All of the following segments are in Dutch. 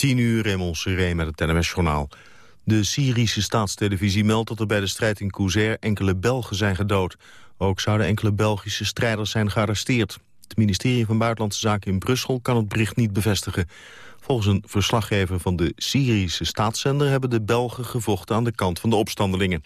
10 uur Raymond Seré met het NMS-journaal. De Syrische staatstelevisie meldt dat er bij de strijd in Couser enkele Belgen zijn gedood. Ook zouden enkele Belgische strijders zijn gearresteerd. Het ministerie van Buitenlandse Zaken in Brussel kan het bericht niet bevestigen. Volgens een verslaggever van de Syrische staatszender... hebben de Belgen gevochten aan de kant van de opstandelingen.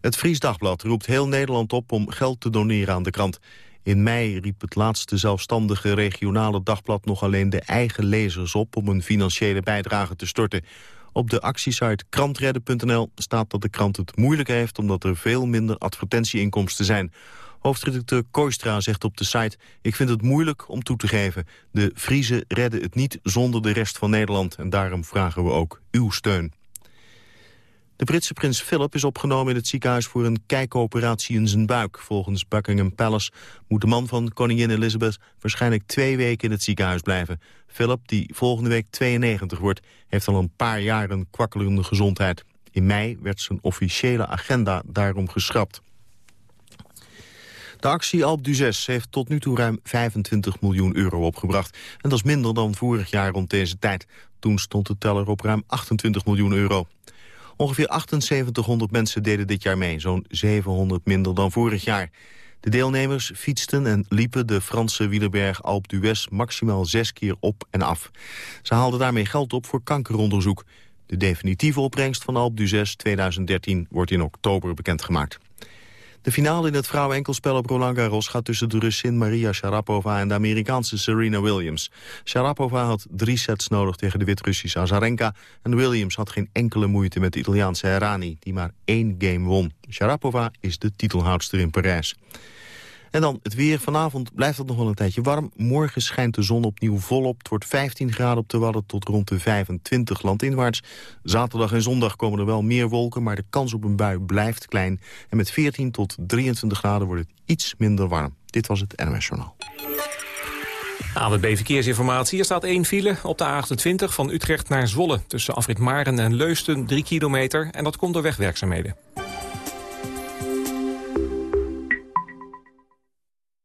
Het Fries Dagblad roept heel Nederland op om geld te doneren aan de krant. In mei riep het laatste zelfstandige regionale dagblad nog alleen de eigen lezers op om een financiële bijdrage te storten. Op de actiesite krantredden.nl staat dat de krant het moeilijk heeft omdat er veel minder advertentieinkomsten zijn. Hoofdredacteur Koistra zegt op de site... ik vind het moeilijk om toe te geven. De Friese redden het niet zonder de rest van Nederland... en daarom vragen we ook uw steun. De Britse prins Philip is opgenomen in het ziekenhuis voor een kijkoperatie in zijn buik. Volgens Buckingham Palace moet de man van koningin Elizabeth waarschijnlijk twee weken in het ziekenhuis blijven. Philip, die volgende week 92 wordt, heeft al een paar jaar een kwakkelende gezondheid. In mei werd zijn officiële agenda daarom geschrapt. De actie Alp d'Huez heeft tot nu toe ruim 25 miljoen euro opgebracht. En dat is minder dan vorig jaar rond deze tijd. Toen stond de teller op ruim 28 miljoen euro. Ongeveer 7800 mensen deden dit jaar mee, zo'n 700 minder dan vorig jaar. De deelnemers fietsten en liepen de Franse wielerberg Alpe d'Huez maximaal zes keer op en af. Ze haalden daarmee geld op voor kankeronderzoek. De definitieve opbrengst van Alpe d'Huez 2013 wordt in oktober bekendgemaakt. De finale in het vrouwenenkelspel op Roland Garros gaat tussen de Russin Maria Sharapova en de Amerikaanse Serena Williams. Sharapova had drie sets nodig tegen de Wit-Russische Azarenka en Williams had geen enkele moeite met de Italiaanse Herani, die maar één game won. Sharapova is de titelhoudster in Parijs. En dan het weer. Vanavond blijft het nog wel een tijdje warm. Morgen schijnt de zon opnieuw volop. Het wordt 15 graden op de Wadden tot rond de 25 landinwaarts. Zaterdag en zondag komen er wel meer wolken... maar de kans op een bui blijft klein. En met 14 tot 23 graden wordt het iets minder warm. Dit was het NOS Journaal. AWB Verkeersinformatie. Er staat één file op de A28 van Utrecht naar Zwolle... tussen Afrit Maren en Leusden, 3 kilometer. En dat komt door wegwerkzaamheden.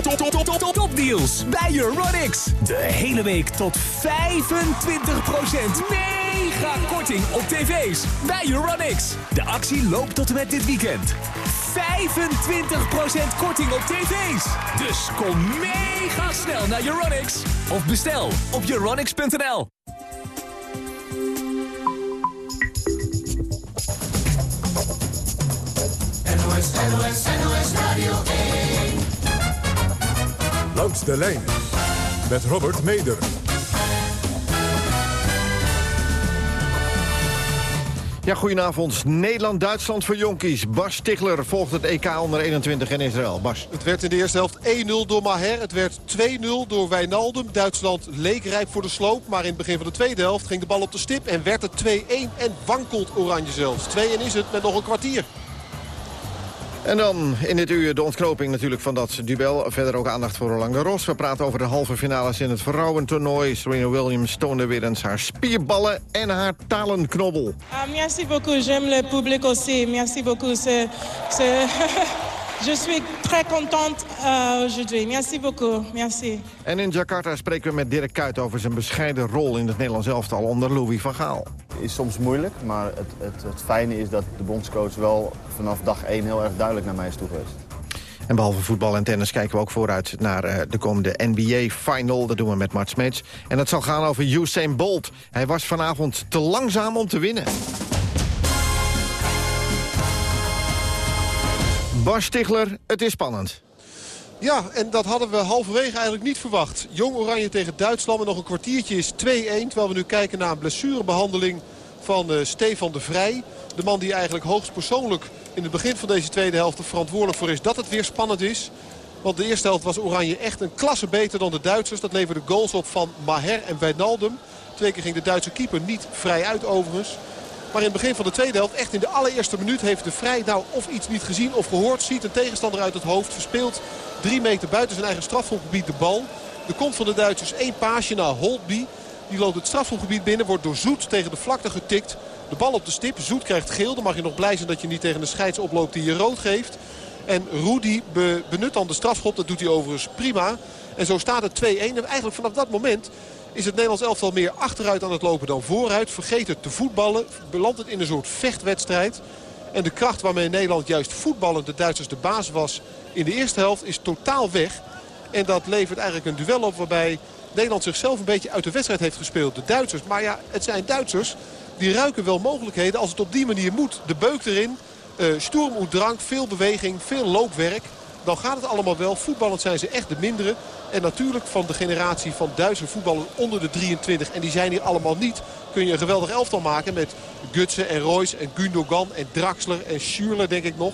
Top, top, deals bij Euronics. De hele week tot 25% mega korting op tv's bij Euronics. De actie loopt tot en met dit weekend. 25% korting op tv's. Dus kom mega snel naar Euronics. Of bestel op euronics.nl. NOS, NOS, NOS Radio 1. Langs de lijn met Robert Meder. Ja, goedenavond. Nederland-Duitsland voor jonkies. Bas Stigler volgt het EK onder 21 in Israël. Bas. Het werd in de eerste helft 1-0 door Maher. Het werd 2-0 door Wijnaldum. Duitsland leek rijp voor de sloop. Maar in het begin van de tweede helft ging de bal op de stip. En werd het 2-1 en wankelt Oranje zelfs. 2-1 is het met nog een kwartier. En dan in dit uur de ontknoping natuurlijk van dat duel. Verder ook aandacht voor Roland Garros. We praten over de halve finales in het vrouwentoernooi. Serena Williams toonde weer eens haar spierballen en haar talenknobbel. Uh, merci beaucoup, j'aime le public aussi. Merci beaucoup. C'est. Je suis très contente uh, aujourd'hui. Merci beaucoup. Merci. En in Jakarta spreken we met Dirk Kuyt over zijn bescheiden rol in het Nederlands elftal onder Louis van Gaal. is soms moeilijk, maar het, het, het fijne is dat de bondscoach wel vanaf dag 1 heel erg duidelijk naar mij is toe geweest. En behalve voetbal en tennis kijken we ook vooruit naar uh, de komende NBA-final. Dat doen we met Mart Smeets. En het zal gaan over Usain Bolt. Hij was vanavond te langzaam om te winnen. Bas Stigler, het is spannend. Ja, en dat hadden we halverwege eigenlijk niet verwacht. Jong Oranje tegen Duitsland en nog een kwartiertje is 2-1. Terwijl we nu kijken naar een blessurebehandeling van uh, Stefan de Vrij. De man die eigenlijk hoogstpersoonlijk in het begin van deze tweede helft er verantwoordelijk voor is dat het weer spannend is. Want de eerste helft was Oranje echt een klasse beter dan de Duitsers. Dat leverde goals op van Maher en Wijnaldum. Twee keer ging de Duitse keeper niet vrij uit overigens. Maar in het begin van de tweede helft, echt in de allereerste minuut... heeft de Vrij nou of iets niet gezien of gehoord. Ziet een tegenstander uit het hoofd. Verspeelt drie meter buiten zijn eigen strafschopgebied de bal. Er komt van de Duitsers één paasje naar Holtby. Die loopt het strafschopgebied binnen. Wordt door Zoet tegen de vlakte getikt. De bal op de stip. Zoet krijgt geel. Dan mag je nog blij zijn dat je niet tegen de scheids oploopt die je rood geeft. En Rudy benut dan de strafschop. Dat doet hij overigens prima. En zo staat het 2-1. En eigenlijk vanaf dat moment is het Nederlands elftal meer achteruit aan het lopen dan vooruit. Vergeet het te voetballen. Belandt het in een soort vechtwedstrijd. En de kracht waarmee Nederland juist voetballend de Duitsers de baas was in de eerste helft is totaal weg. En dat levert eigenlijk een duel op waarbij Nederland zichzelf een beetje uit de wedstrijd heeft gespeeld. De Duitsers. Maar ja, het zijn Duitsers. Die ruiken wel mogelijkheden als het op die manier moet. De beuk erin. Uh, drank, veel beweging, veel loopwerk dan gaat het allemaal wel. Voetballend zijn ze echt de mindere. En natuurlijk van de generatie van Duitse voetballers onder de 23. En die zijn hier allemaal niet. Kun je een geweldig elftal maken met Gutsen en Royce en Gundogan en Draxler en Schürrle denk ik nog.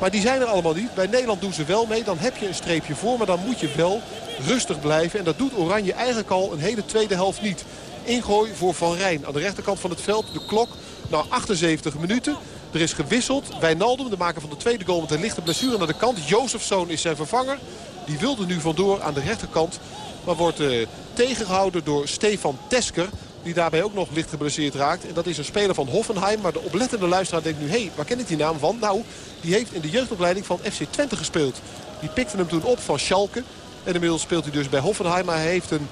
Maar die zijn er allemaal niet. Bij Nederland doen ze wel mee. Dan heb je een streepje voor. Maar dan moet je wel rustig blijven. En dat doet Oranje eigenlijk al een hele tweede helft niet. Ingooi voor Van Rijn. Aan de rechterkant van het veld de klok na 78 minuten. Er is gewisseld. Wijnaldum, de maker van de tweede goal met een lichte blessure naar de kant. Jozefzoon is zijn vervanger. Die wilde nu vandoor aan de rechterkant. Maar wordt uh, tegengehouden door Stefan Tesker. Die daarbij ook nog licht geblesseerd raakt. En dat is een speler van Hoffenheim. Maar de oplettende luisteraar denkt nu, hé, hey, waar ken ik die naam van? Nou, die heeft in de jeugdopleiding van FC Twente gespeeld. Die pikte hem toen op van Schalke. En inmiddels speelt hij dus bij Hoffenheim. Maar hij heeft een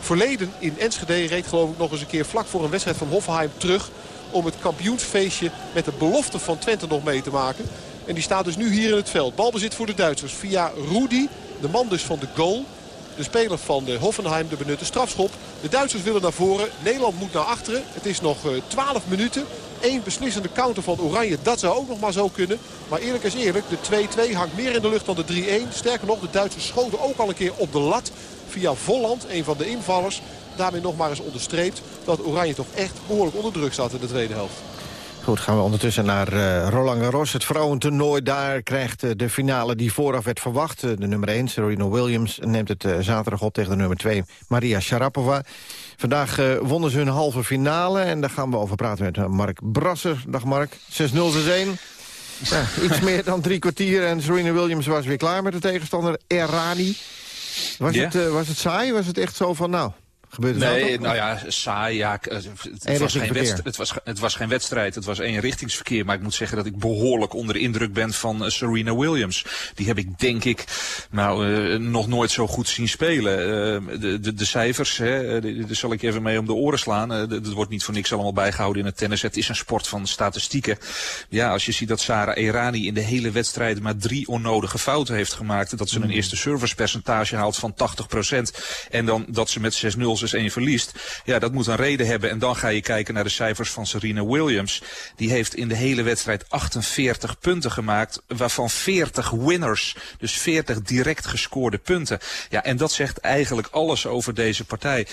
verleden in Enschede. Reed geloof ik nog eens een keer vlak voor een wedstrijd van Hoffenheim terug om het kampioensfeestje met de belofte van Twente nog mee te maken. En die staat dus nu hier in het veld. Balbezit voor de Duitsers via Rudy, de man dus van de goal. De speler van de Hoffenheim de benutte strafschop. De Duitsers willen naar voren. Nederland moet naar achteren. Het is nog 12 eh, minuten. Eén beslissende counter van Oranje. Dat zou ook nog maar zo kunnen. Maar eerlijk is eerlijk. De 2-2 hangt meer in de lucht dan de 3-1. Sterker nog, de Duitsers schoten ook al een keer op de lat. Via Volland, een van de invallers daarmee nog maar eens onderstreept dat Oranje toch echt behoorlijk onder druk staat in de tweede helft. Goed, gaan we ondertussen naar uh, Roland Garros. Het vrouwentoernooi, daar krijgt uh, de finale die vooraf werd verwacht. Uh, de nummer 1, Serena Williams, neemt het zaterdag op tegen de nummer 2, Maria Sharapova. Vandaag wonnen ze hun halve finale en daar gaan we over praten met Mark Brasser. Dag Mark, 6-0, 6-1. Ja, iets meer dan drie kwartier en Serena Williams was weer klaar met de tegenstander Errani. Was, het, was het saai? Was het echt zo van, nou, nee, nou ja, saai. Ja, het, was geen wedstrijd, het, was, het was geen wedstrijd. Het was één richtingsverkeer. Maar ik moet zeggen dat ik behoorlijk onder de indruk ben van uh, Serena Williams. Die heb ik denk ik nou, uh, nog nooit zo goed zien spelen. Uh, de, de, de, cijfers, hè, daar zal ik even mee om de oren slaan. dat wordt niet voor niks allemaal bijgehouden in het tennis. Het is een sport van statistieken. Ja, als je ziet dat Sarah Errani in de hele wedstrijd maar drie onnodige fouten heeft gemaakt. Dat ze een hmm. eerste servicepercentage haalt van 80%. En dan dat ze met 6-0 1 verliest. Ja, dat moet een reden hebben. En dan ga je kijken naar de cijfers van Serena Williams. Die heeft in de hele wedstrijd 48 punten gemaakt. Waarvan 40 winners. Dus 40 direct gescoorde punten. Ja, en dat zegt eigenlijk alles over deze partij.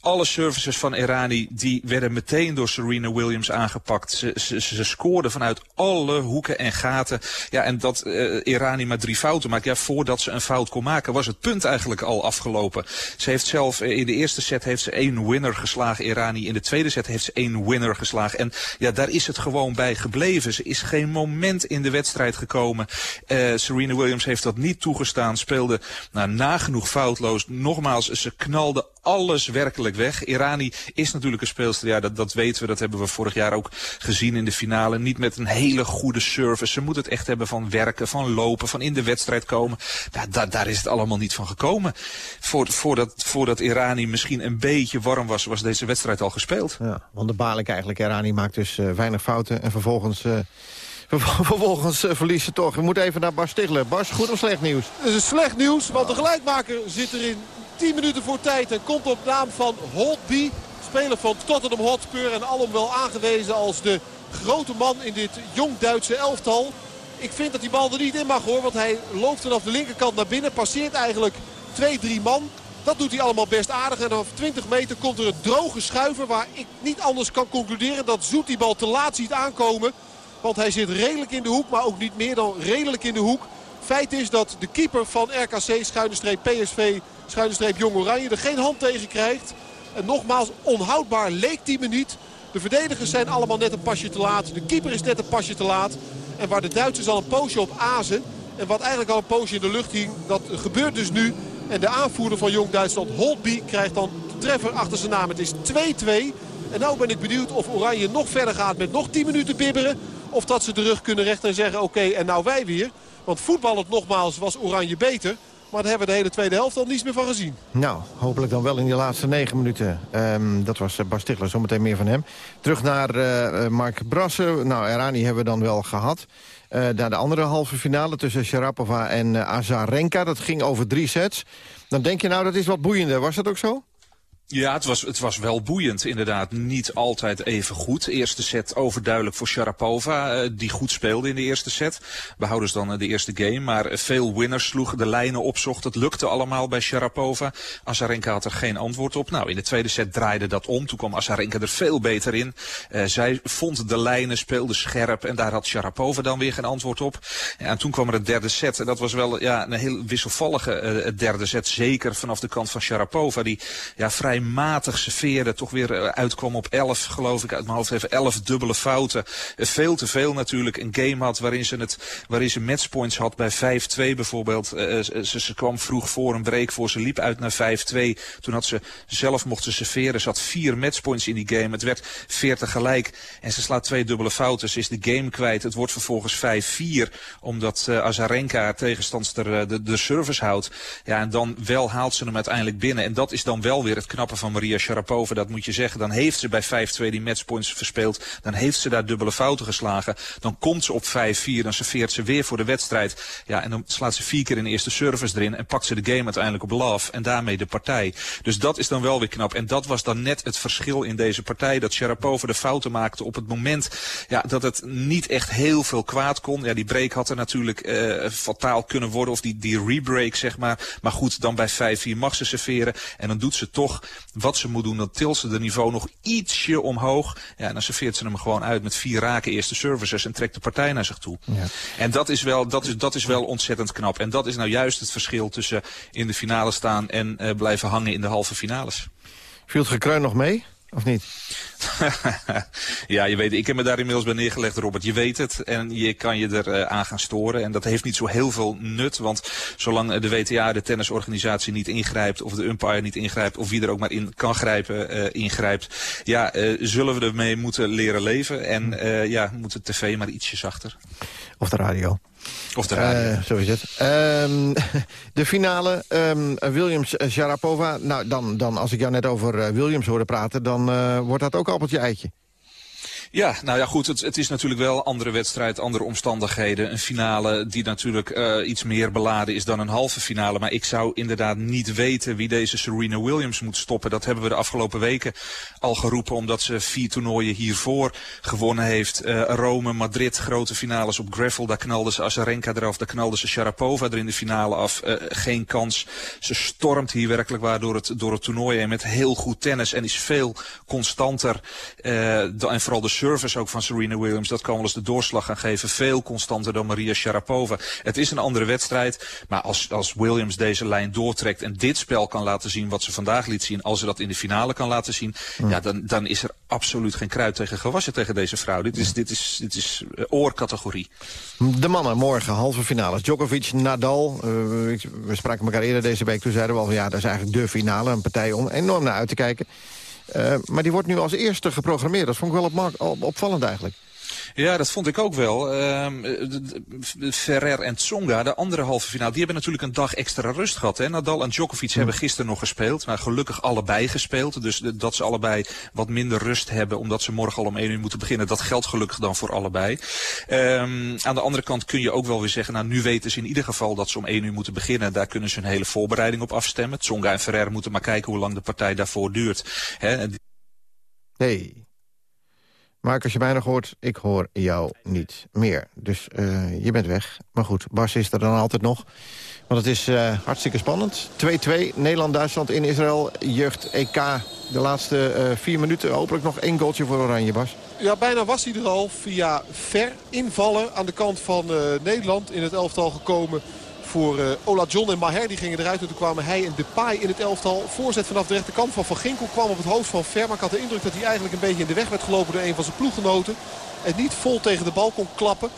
Alle services van Irani die werden meteen door Serena Williams aangepakt. Ze, ze, scoorden vanuit alle hoeken en gaten. Ja, en dat Irani maar drie fouten maakt. Ja, voordat ze een fout kon maken was het punt eigenlijk al afgelopen. Ze heeft zelf uh, in de eerste heeft ze één winner geslagen, Irani. In de tweede set heeft ze één winner geslagen. En ja, daar is het gewoon bij gebleven. Ze is geen moment in de wedstrijd gekomen. Uh, Serena Williams heeft dat niet toegestaan. Speelde nou, nagenoeg foutloos. Nogmaals, ze knalde alles werkelijk weg. Irani is natuurlijk een speelster, ja, dat, dat weten we. Dat hebben we vorig jaar ook gezien in de finale. Niet met een hele goede service. Ze moet het echt hebben van werken, van lopen, van in de wedstrijd komen. Ja, daar, daar is het allemaal niet van gekomen. Voor, voordat, voordat Irani misschien een beetje warm was, was deze wedstrijd al gespeeld. Ja, wonderbaarlijk eigenlijk. Irani maakt dus uh, weinig fouten en vervolgens... Uh Vervolgens uh, verliezen toch. We moeten even naar Bas Stigler. Bas, goed of slecht nieuws? Het is slecht nieuws, want de gelijkmaker zit er in 10 minuten voor tijd. En komt op naam van Holtby, speler van Tottenham Hotspur. En alom wel aangewezen als de grote man in dit jong Duitse elftal. Ik vind dat die bal er niet in mag hoor. Want hij loopt vanaf de linkerkant naar binnen. Passeert eigenlijk 2-3 man. Dat doet hij allemaal best aardig. En vanaf 20 meter komt er een droge schuiver. Waar ik niet anders kan concluderen dat Zoet die bal te laat ziet aankomen. Want hij zit redelijk in de hoek. Maar ook niet meer dan redelijk in de hoek. Feit is dat de keeper van RKC, schuine PSV, schuine streep Jong Oranje, er geen hand tegen krijgt. En nogmaals, onhoudbaar leek die me niet. De verdedigers zijn allemaal net een pasje te laat. De keeper is net een pasje te laat. En waar de Duitsers al een poosje op azen. En wat eigenlijk al een poosje in de lucht hing. Dat gebeurt dus nu. En de aanvoerder van Jong Duitsland, Holtby, krijgt dan de treffer achter zijn naam. Het is 2-2. En nou ben ik benieuwd of Oranje nog verder gaat met nog 10 minuten bibberen. Of dat ze de rug kunnen rechten en zeggen oké en nou wij weer. Want voetballend nogmaals was Oranje beter. Maar daar hebben we de hele tweede helft al niets meer van gezien. Nou, hopelijk dan wel in die laatste negen minuten. Um, dat was uh, Bas Stigler, zometeen meer van hem. Terug naar uh, Mark Brassen. Nou, Erani hebben we dan wel gehad. Uh, naar de andere halve finale tussen Sharapova en Azarenka. Dat ging over drie sets. Dan denk je nou, dat is wat boeiender. Was dat ook zo? Ja, het was, het was wel boeiend inderdaad. Niet altijd even goed. Eerste set overduidelijk voor Sharapova, uh, die goed speelde in de eerste set. We houden dus dan uh, de eerste game, maar veel winners sloegen de lijnen opzocht. Het lukte allemaal bij Sharapova. Azarenka had er geen antwoord op. Nou, in de tweede set draaide dat om. Toen kwam Azarenka er veel beter in. Zij vond de lijnen, speelde scherp en daar had Sharapova dan weer geen antwoord op. En toen kwam er het derde set en dat was wel ja, een heel wisselvallige derde set. Zeker vanaf de kant van Sharapova, die ja, vrij matig serveerde. Toch weer eh, uitkwam op 11, geloof ik, uit mijn hoofd even 11 dubbele fouten. Eh, veel te veel natuurlijk. Een game had waarin ze, het, waarin ze matchpoints had bij 5-2 bijvoorbeeld. Uh, ze, ze, kwam vroeg voor een break voor. Ze liep uit naar 5-2. Toen had ze zelf mocht ze serveren. Ze had vier matchpoints in die game. Het werd 40 gelijk. En ze slaat twee dubbele fouten. Ze is de game kwijt. Het wordt vervolgens 5-4. Omdat Azarenka haar tegenstandster de, de service houdt. Ja, en dan wel haalt ze hem uiteindelijk binnen. En dat is dan wel weer het van Maria Sharapova, dat moet je zeggen. Dan heeft ze bij 5-2 die matchpoints verspeeld. Dan heeft ze daar dubbele fouten geslagen. Dan komt ze op 5-4, dan serveert ze weer voor de wedstrijd. Ja, en dan slaat ze vier keer in de eerste service erin en pakt ze de game uiteindelijk op love en daarmee de partij. Dus dat is dan wel weer knap. En dat was dan net het verschil in deze partij, dat Sharapova de fouten maakte op het moment ja, dat het niet echt heel veel kwaad kon. Ja, die break had er natuurlijk uh, fataal kunnen worden, of die, die rebreak zeg maar. Maar goed, dan bij 5-4 mag ze serveren en dan doet ze toch wat ze moet doen, dan tilt ze de niveau nog ietsje omhoog. Ja, en dan serveert ze hem gewoon uit met vier raken eerste services en trekt de partij naar zich toe. Ja. En dat is, wel, dat, is, dat is wel ontzettend knap. En dat is nou juist het verschil tussen in de finale staan en uh, blijven hangen in de halve finales. Viel het gekreun nog mee? Of niet? ja, je weet, ik heb me daar inmiddels bij neergelegd, Robert. Je weet het en je kan je er uh, aan gaan storen. En dat heeft niet zo heel veel nut, want zolang de WTA, de tennisorganisatie, niet ingrijpt... of de umpire niet ingrijpt, of wie er ook maar in kan grijpen, uh, ingrijpt... ja, uh, zullen we ermee moeten leren leven. En ja, moet de tv maar ietsje zachter. Of de radio. Of de radio. Uh, zo het. Uh, de finale, um, Williams-Sharapova. Nou, dan, dan, als ik jou net over uh, Williams hoorde praten... dan wordt dat ook appeltje-eitje. Ja, nou ja goed, het, het, is natuurlijk wel andere wedstrijd, andere omstandigheden. Een finale die natuurlijk uh, iets meer beladen is dan een halve finale. Maar ik zou inderdaad niet weten wie deze Serena Williams moet stoppen. Dat hebben we de afgelopen weken al geroepen omdat ze vier toernooien hiervoor gewonnen heeft. Uh, Rome, Madrid, grote finales op gravel. Daar knalde ze Azarenka eraf, daar knalde ze Sharapova er in de finale af. Uh, geen kans. Ze stormt hier werkelijk waar door het, door het toernooi en met heel goed tennis. En is veel constanter en vooral de service ook van Serena Williams, dat kan wel eens de doorslag gaan geven. Veel constanter dan Maria Sharapova. Het is een andere wedstrijd, maar als, als Williams deze lijn doortrekt en dit spel kan laten zien wat ze vandaag liet zien, als ze dat in de finale kan laten zien, mm. ja, dan, dan is er absoluut geen kruid tegen gewassen tegen deze vrouw. Dit is, dit is, dit is oorcategorie. De mannen morgen, halve finale. Djokovic, Nadal. Uh, we spraken elkaar eerder deze week. Toen zeiden we al van ja, dat is eigenlijk de finale. Een partij om enorm naar uit te kijken. Uh, maar die wordt nu als eerste geprogrammeerd. Dat vond ik wel op, opvallend eigenlijk. Ja, dat vond ik ook wel. Uh, Ferrer en Tsonga, de andere halve finale, die hebben natuurlijk een dag extra rust gehad. Hè? Nadal en Djokovic hebben gisteren nog gespeeld, maar gelukkig allebei gespeeld. Dus dat ze allebei wat minder rust hebben, omdat ze morgen al om 1 uur moeten beginnen. Dat geldt gelukkig dan voor allebei. Um, aan de andere kant kun je ook wel weer zeggen, nou nu weten ze in ieder geval dat ze om 1 uur moeten beginnen. Daar kunnen ze een hele voorbereiding op afstemmen. Tsonga en Ferrer moeten maar kijken hoe lang de partij daarvoor duurt. Hè? Nee. Mark, als je mij nog hoort, ik hoor jou niet meer. Dus uh, je bent weg. Maar goed, Bas is er dan altijd nog. Want het is uh, hartstikke spannend. 2-2, Nederland-Duitsland in Israël. Jeugd EK, de laatste uh, vier minuten. Hopelijk nog één goaltje voor Oranje, Bas. Ja, bijna was hij er al via ver invallen aan de kant van Nederland in het elftal gekomen voor uh, Ola John en Maher. Die gingen eruit en toen kwamen hij en Depay in het elftal. Voorzet vanaf de rechterkant van Van Ginkel kwam op het hoofd van Ver. Maar ik had de indruk dat hij eigenlijk een beetje in de weg werd gelopen door een van zijn ploeggenoten. En niet vol tegen de bal kon klappen.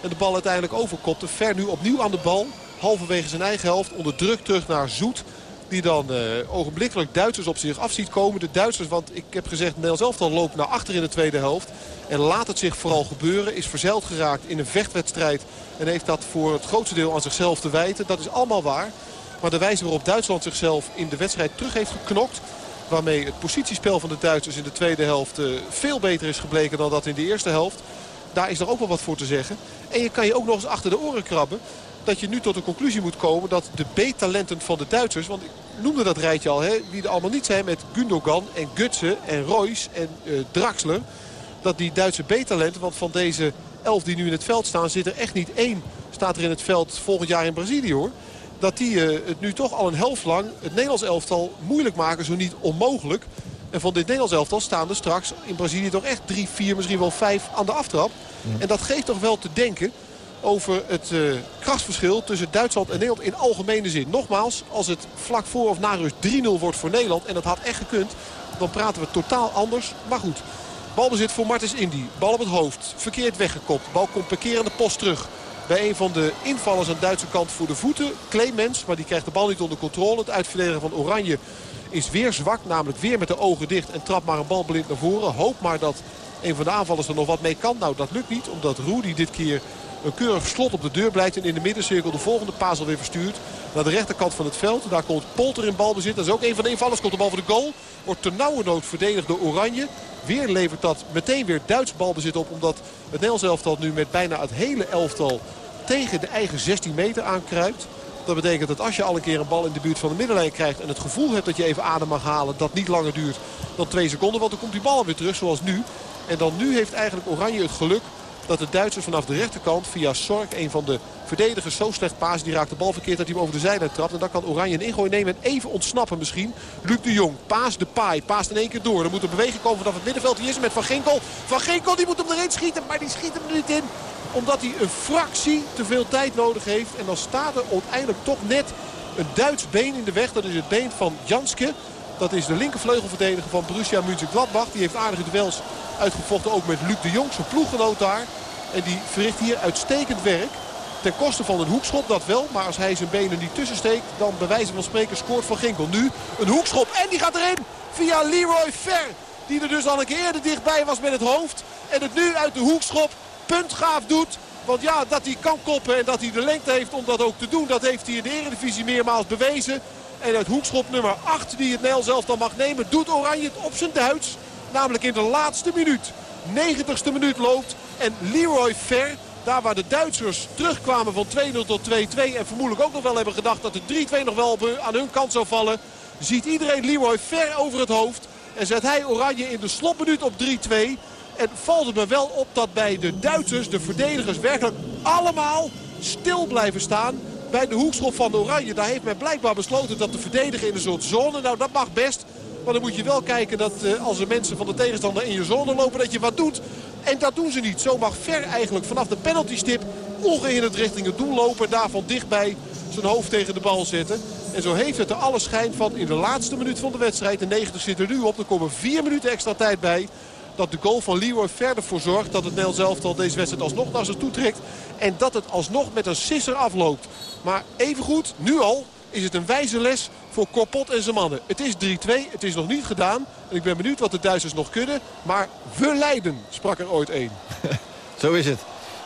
En de bal uiteindelijk overkopte. Ver nu opnieuw aan de bal. Halverwege zijn eigen helft. Onder druk terug naar Zoet. Die dan uh, ogenblikkelijk Duitsers op zich af ziet komen. De Duitsers, want ik heb gezegd, Nederlands elftal loopt naar achter in de tweede helft. En laat het zich vooral gebeuren. Is verzeild geraakt in een vechtwedstrijd. En heeft dat voor het grootste deel aan zichzelf te wijten. Dat is allemaal waar. Maar de wijze waarop Duitsland zichzelf in de wedstrijd terug heeft geknokt. Waarmee het positiespel van de Duitsers in de tweede helft uh, veel beter is gebleken dan dat in de eerste helft. Daar is er ook wel wat voor te zeggen. En je kan je ook nog eens achter de oren krabben dat je nu tot de conclusie moet komen dat de B-talenten van de Duitsers... want noemde dat rijtje al, hè, wie er allemaal niet zijn met Gundogan en Gutsen en Royce en uh, Draxler... dat die Duitse B-talenten, want van deze elf die nu in het veld staan... zit er echt niet één, staat er in het veld volgend jaar in Brazilië hoor... dat die uh, het nu toch al een helft lang het Nederlands elftal moeilijk maken, zo niet onmogelijk... En van dit Nederlands elftal staan er straks in Brazilië toch echt drie, vier, misschien wel vijf aan de aftrap. En dat geeft toch wel te denken over het uh, krachtverschil tussen Duitsland en Nederland in algemene zin. Nogmaals, als het vlak voor of na rust 3-0 wordt voor Nederland, en dat had echt gekund, dan praten we totaal anders. Maar goed, balbezit voor Martens Indy. Bal op het hoofd, verkeerd weggekopt. Bal komt per keer aan de post terug. Bij een van de invallers aan de Duitse kant voor de voeten. Clemens, maar die krijgt de bal niet onder controle. Het uitverdedigen van Oranje is weer zwak. Namelijk weer met de ogen dicht en trapt maar een bal blind naar voren. Hoop maar dat een van de aanvallers er nog wat mee kan. Nou, dat lukt niet, omdat Rudy dit keer een keurig slot op de deur blijkt. En in de middencirkel de volgende paas alweer verstuurd. Naar de rechterkant van het veld. Daar komt Polter in balbezit. Dat is ook een van de invallers. Komt de bal voor de goal. Wordt nood verdedigd door Oranje. Weer levert dat meteen weer Duits balbezit op. Omdat het Nederlands elftal nu met bijna het hele elftal tegen de eigen 16 meter aankruipt. Dat betekent dat als je al een keer een bal in de buurt van de middenlijn krijgt... en het gevoel hebt dat je even adem mag halen, dat niet langer duurt dan twee seconden. Want dan komt die bal weer terug zoals nu. En dan nu heeft eigenlijk Oranje het geluk dat de Duitsers vanaf de rechterkant via Sork, een van de verdedigers, zo slecht paas. Die raakt de bal verkeerd dat hij hem over de zijlijn trapt. En dan kan Oranje een ingooi nemen en even ontsnappen misschien. Luc de Jong, paas de paai, paast in één keer door. Er moet een beweging komen vanaf het middenveld. Die is met Van Ginkel. Van Ginkel die moet hem erin schieten, maar die schiet hem er niet in. Omdat hij een fractie te veel tijd nodig heeft. En dan staat er uiteindelijk toch net een Duits been in de weg. Dat is het been van Janske. Dat is de linkervleugelverdediger van Borussia Mönchengladbach. Die heeft aardige duels uitgevochten ook met Luc de Jong, zijn ploeggenoot daar. En die verricht hier uitstekend werk. Ten koste van een hoekschop, dat wel. Maar als hij zijn benen niet tussen steekt, dan bij wijze van spreken scoort Van Ginkel. Nu een hoekschop en die gaat erin via Leroy Fer. Die er dus al een keer eerder dichtbij was met het hoofd. En het nu uit de hoekschop puntgaaf doet. Want ja, dat hij kan koppen en dat hij de lengte heeft om dat ook te doen... dat heeft hij in de Eredivisie meermaals bewezen. En het hoekschop nummer 8 die het Nijl zelf dan mag nemen... doet Oranje het op zijn Duits. Namelijk in de laatste minuut. 90ste minuut loopt. En Leroy Fer, daar waar de Duitsers terugkwamen van 2-0 tot 2-2... en vermoedelijk ook nog wel hebben gedacht dat de 3-2 nog wel aan hun kant zou vallen... ziet iedereen Leroy Fer over het hoofd. En zet hij Oranje in de slotminuut op 3-2... En valt het me wel op dat bij de Duitsers, de verdedigers, werkelijk allemaal stil blijven staan bij de hoekschop van de Oranje. Daar heeft men blijkbaar besloten dat te verdedigen in een soort zone. Nou, dat mag best. Maar dan moet je wel kijken dat uh, als er mensen van de tegenstander in je zone lopen... dat je wat doet. En dat doen ze niet. Zo mag Ver eigenlijk vanaf de penaltystip ongehinderd richting het doel lopen. Daarvan dichtbij zijn hoofd tegen de bal zetten. En zo heeft het er alle schijn van in de laatste minuut van de wedstrijd. De 90 zit er nu op. Er komen vier minuten extra tijd bij dat de goal van Leroy verder voor zorgt dat het Nederlands elftal deze wedstrijd alsnog naar zich toe trekt. En dat het alsnog met een sisser afloopt. Maar evengoed, nu al, is het een wijze les voor Korpot en zijn mannen. Het is 3-2, het is nog niet gedaan. En ik ben benieuwd wat de Duitsers nog kunnen. Maar we leiden, sprak er ooit één. Zo is het.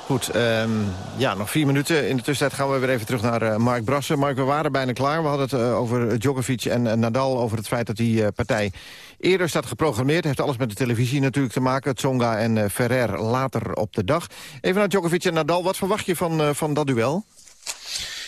Goed, ehm, ja, nog vier minuten. In de tussentijd gaan we weer even terug naar uh, Mark Brassen. Mark, we waren bijna klaar. We hadden het uh, over Djokovic en Nadal, over het feit dat die partij eerder staat geprogrammeerd. Heeft alles met de televisie natuurlijk te maken. Tsonga en Ferrer later op de dag. Even naar Djokovic en Nadal. Wat verwacht je van, van dat duel?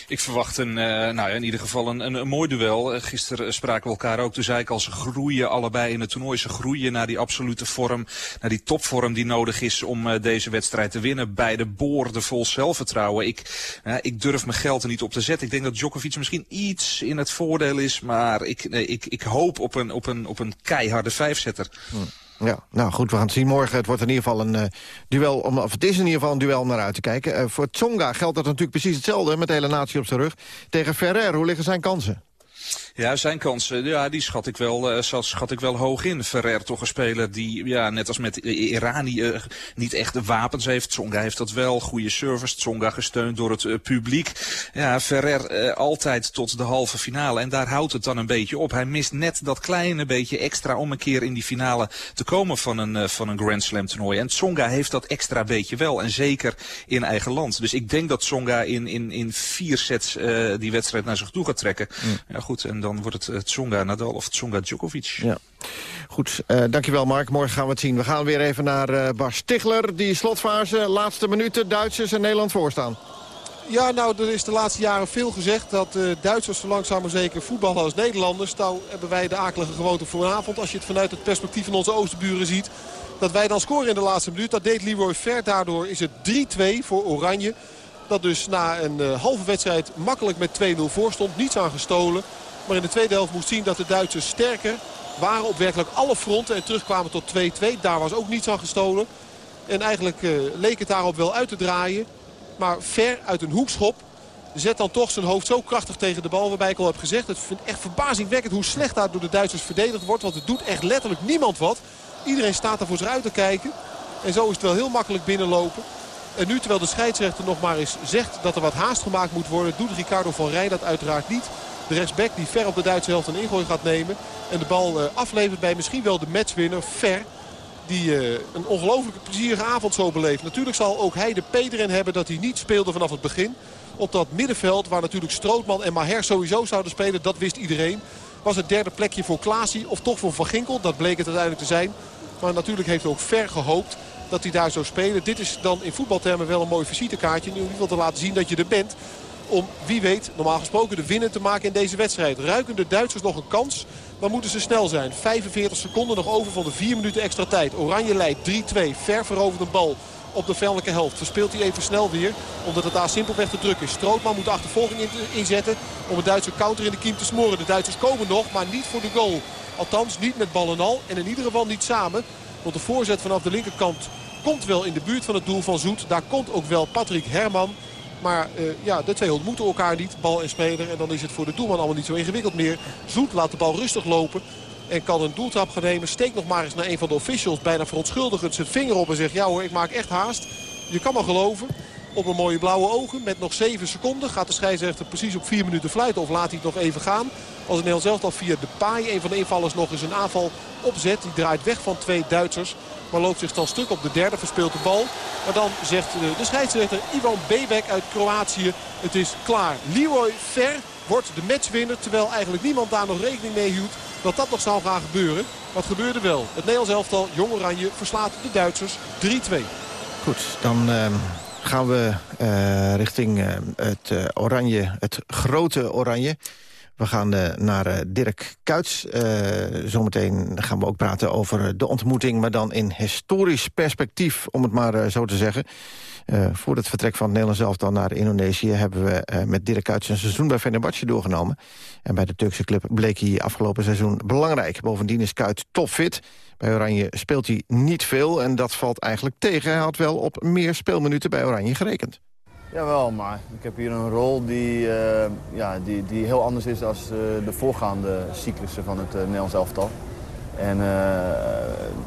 Ik verwacht een, uh, nou ja, in ieder geval een, een, mooi duel. Uh, gisteren spraken we elkaar ook. Toen zei ik al, ze groeien allebei in het toernooi. Ze groeien naar die absolute vorm, naar die topvorm die nodig is om deze wedstrijd te winnen. Beide boorden vol zelfvertrouwen. Ik, ik durf mijn geld er niet op te zetten. Ik denk dat Djokovic misschien iets in het voordeel is. Maar ik, ik, ik hoop op een, op een, op een keiharde vijfzetter. Hm. Ja, nou goed, we gaan het zien morgen. Het wordt in ieder geval een uh, duel, om, of het is in ieder geval een duel om naar uit te kijken. Uh, voor Tsonga geldt dat natuurlijk precies hetzelfde, met de hele natie op zijn rug. Tegen Ferrer, hoe liggen zijn kansen? Ja, zijn kansen, ja, die schat ik wel, uh, schat ik wel hoog in. Ferrer toch een speler die, ja, net als met Irani, uh, niet echt de wapens heeft. Tsonga heeft dat wel, goede service. Tsonga gesteund door het uh, publiek. Ja, Ferrer altijd tot de halve finale. En daar houdt het dan een beetje op. Hij mist net dat kleine beetje extra om een keer in die finale te komen van een, van een Grand Slam toernooi. En Tsonga heeft dat extra beetje wel. En zeker in eigen land. Dus ik denk dat Tsonga in, in, in vier sets die wedstrijd naar zich toe gaat trekken. Mm. Ja, goed, en dan wordt het Tsonga Nadal of Tsonga Djokovic. Ja. Goed, uh, dankjewel Mark. Morgen gaan we het zien. We gaan weer even naar uh, Bas Stigler. Die slotfase, laatste minuten, Duitsers en Nederland voorstaan. Ja, nou, er is de laatste jaren veel gezegd dat uh, Duitsers zo langzaam maar zeker voetballen als Nederlanders. Nou hebben wij de akelige gewoonte vanavond, als je het vanuit het perspectief van onze oosterburen ziet. Dat wij dan scoren in de laatste minuut. Dat deed Leroy Ver. Daardoor is het 3-2 voor Oranje. Dat dus na een halve wedstrijd makkelijk met 2-0 voor stond. Niets aan gestolen. Maar in de tweede helft moest zien dat de Duitsers sterker waren op werkelijk alle fronten. En terugkwamen tot 2-2. Daar was ook niets aan gestolen. En eigenlijk uh, leek het daarop wel uit te draaien. Maar ver uit een hoekschop zet dan toch zijn hoofd zo krachtig tegen de bal. Waarbij ik al heb gezegd, het vind echt verbazingwekkend hoe slecht daar door de Duitsers verdedigd wordt. Want het doet echt letterlijk niemand wat. Iedereen staat er voor zich uit te kijken. En zo is het wel heel makkelijk binnenlopen. En nu terwijl de scheidsrechter nog maar eens zegt dat er wat haast gemaakt moet worden... doet Ricardo van Rijn dat uiteraard niet. De rechtsback die ver op de Duitse helft een ingooi gaat nemen. En de bal uh, aflevert bij misschien wel de matchwinner Ver. Die uh, een ongelooflijke plezierige avond zo beleeft. Natuurlijk zal ook hij de P erin hebben dat hij niet speelde vanaf het begin. Op dat middenveld waar natuurlijk Strootman en Maher sowieso zouden spelen. Dat wist iedereen. Was het derde plekje voor Klaasie of toch voor Van Ginkel. Dat bleek het uiteindelijk te zijn. Maar natuurlijk heeft ook Ver gehoopt dat hij daar zou spelen. Dit is dan in voetbaltermen wel een mooi visitekaartje. In ieder te laten zien dat je er bent om wie weet normaal gesproken de winnen te maken in deze wedstrijd. Ruiken de Duitsers nog een kans, dan moeten ze snel zijn. 45 seconden nog over van de 4 minuten extra tijd. Oranje leidt 3-2, ver veroverde bal op de vijandelijke helft. Verspeelt hij even snel weer, omdat het daar simpelweg te druk is. Strootman moet de achtervolging inzetten om het Duitse counter in de kiem te smoren. De Duitsers komen nog, maar niet voor de goal. Althans niet met bal en al en in ieder geval niet samen. Want de voorzet vanaf de linkerkant komt wel in de buurt van het doel van Zoet. Daar komt ook wel Patrick Herman. Maar uh, ja, de twee ontmoeten elkaar niet, bal en speler. En dan is het voor de doelman allemaal niet zo ingewikkeld meer. Zoet laat de bal rustig lopen. En kan een doeltrap gaan nemen. Steekt nog maar eens naar een van de officials. Bijna verontschuldigend zijn vinger op en zegt... ja hoor, ik maak echt haast. Je kan maar geloven. Op een mooie blauwe ogen. Met nog 7 seconden gaat de scheidsrechter precies op 4 minuten fluiten. Of laat hij het nog even gaan. Als een heel zelf al via de paai. Een van de invallers nog eens een aanval opzet. Die draait weg van twee Duitsers. Maar loopt zich dan stuk op de derde, verspeelt de bal. Maar dan zegt de, scheidsrechter Ivan Bebek uit Kroatië. Het is klaar. Leroy Ver wordt de matchwinner. Terwijl eigenlijk niemand daar nog rekening mee hield dat dat nog zou gaan gebeuren. Wat gebeurde wel. Het Nederlands elftal, Jong Oranje, verslaat de Duitsers 3-2. Goed, dan uh, gaan we uh, richting uh, het oranje, het grote oranje. We gaan uh, naar uh, Dirk Kuits. Uh, zometeen gaan we ook praten over de ontmoeting... maar dan in historisch perspectief, om het maar zo te zeggen. voor het vertrek van het Nederlands elftal naar Indonesië... hebben we met Dirk Kuits een seizoen bij Fenerbahce doorgenomen. En bij de Turkse club bleek hij afgelopen seizoen belangrijk. Bovendien is Kuit topfit. Bij Oranje speelt hij niet veel en dat valt eigenlijk tegen. Hij had wel op meer speelminuten bij Oranje gerekend. Jawel, maar ik heb hier een rol die, uh, ja, die, die heel anders is dan uh, de voorgaande cyclussen van het uh, Nederlands elftal. En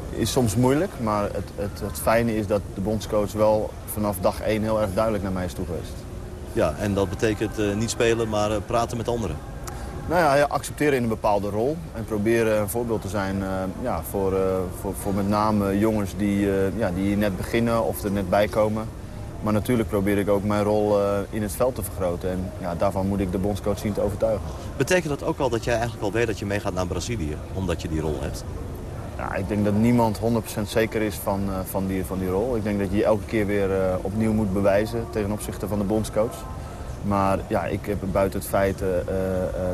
is soms moeilijk, maar het, het, het fijne is dat de bondscoach wel vanaf dag 1 heel erg duidelijk naar mij is toegeweest. Ja, en dat betekent niet spelen, maar praten met anderen. Nou ja, accepteren in een bepaalde rol. En proberen een voorbeeld te zijn uh, ja, voor, uh, voor, voor met name jongens die, uh, ja, die net beginnen of er net bij komen. Maar natuurlijk probeer ik ook mijn rol in het veld te vergroten. En ja, daarvan moet ik de bondscoach zien te overtuigen. Betekent dat ook al dat jij eigenlijk al weet dat je meegaat naar Brazilië? Omdat je die rol hebt? Ja, ik denk dat niemand 100% zeker is van, van, die, van die rol. Ik denk dat je je elke keer weer opnieuw moet bewijzen tegen opzichte van de bondscoach. Maar ja, ik heb buiten het feit uh, uh,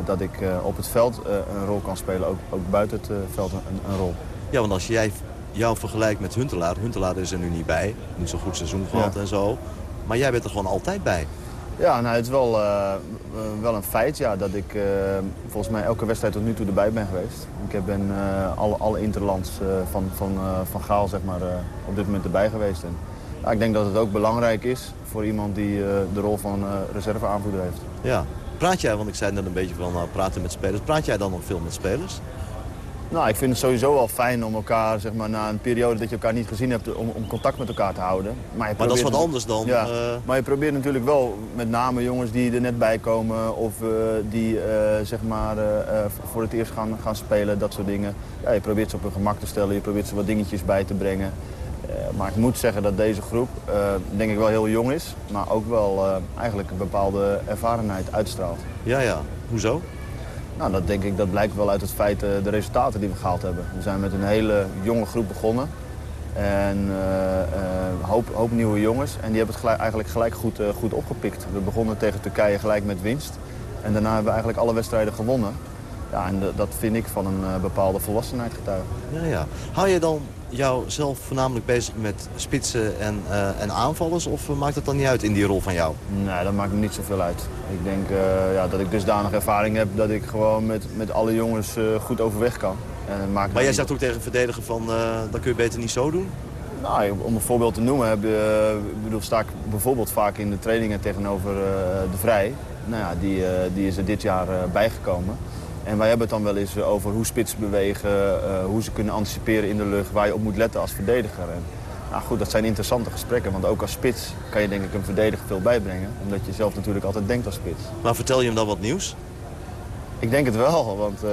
dat ik op het veld een rol kan spelen, ook, ook buiten het veld een, een, rol. Ja, want als jij jou vergelijkt met Huntelaar, Huntelaar is er nu niet bij. Niet zo'n goed seizoen gehad en zo. Maar jij bent er gewoon altijd bij. Ja, nou, het is wel, wel een feit ja, dat ik volgens mij elke wedstrijd tot nu toe erbij ben geweest. Ik ben alle, alle interlands van, van, van Gaal zeg maar, op dit moment erbij geweest. En, ja, ik denk dat het ook belangrijk is voor iemand die de rol van reserveaanvoerder heeft. Ja. Praat jij, want ik zei net een beetje van uh, praten met spelers. Praat jij dan nog veel met spelers? Nou, ik vind het sowieso wel fijn om elkaar, zeg maar, na een periode dat je elkaar niet gezien hebt, om, om contact met elkaar te houden. Maar, maar dat is wat anders dan... Ja, maar je probeert natuurlijk wel, met name jongens die er net bij komen of die, zeg maar, voor het eerst gaan, gaan spelen, dat soort dingen. Ja, je probeert ze op hun gemak te stellen, je probeert ze wat dingetjes bij te brengen. Eh, maar ik moet zeggen dat deze groep denk ik wel heel jong is. Maar ook wel eigenlijk een bepaalde ervarenheid uitstraalt. Ja, ja. Hoezo? Nou, dat denk ik, dat blijkt wel uit het feit de resultaten die we gehaald hebben. We zijn met een hele jonge groep begonnen. En een hoop, hoop, nieuwe jongens. En die hebben het gelijk, eigenlijk gelijk goed, goed opgepikt. We begonnen tegen Turkije gelijk met winst. En daarna hebben we eigenlijk alle wedstrijden gewonnen. Ja, en dat vind ik van een bepaalde volwassenheid getuigen. Ja, ja. Hou je dan jou zelf voornamelijk bezig met spitsen en, uh, en aanvallers? Of maakt het dan niet uit in die rol van jou? Nee, dat maakt me niet zoveel uit. Ik denk uh, ja, dat ik dusdanig ervaring heb dat ik gewoon met, met alle jongens uh, goed overweg kan. En maakt maar jij zegt ook tegen een verdediger van, dat kun je beter niet zo doen? Nou, om een voorbeeld te noemen, heb, bedoel, sta ik bijvoorbeeld vaak in de trainingen tegenover de Vrij. Nou ja, die, die is er dit jaar bijgekomen. En wij hebben het dan wel eens over hoe spitsen bewegen, uh, hoe ze kunnen anticiperen in de lucht, waar je op moet letten als verdediger. En, nou goed, dat zijn interessante gesprekken, want ook als spits kan je denk ik een verdediger veel bijbrengen. Omdat je zelf natuurlijk altijd denkt als spits. Maar vertel je hem dan wat nieuws? Ik denk het wel, want uh,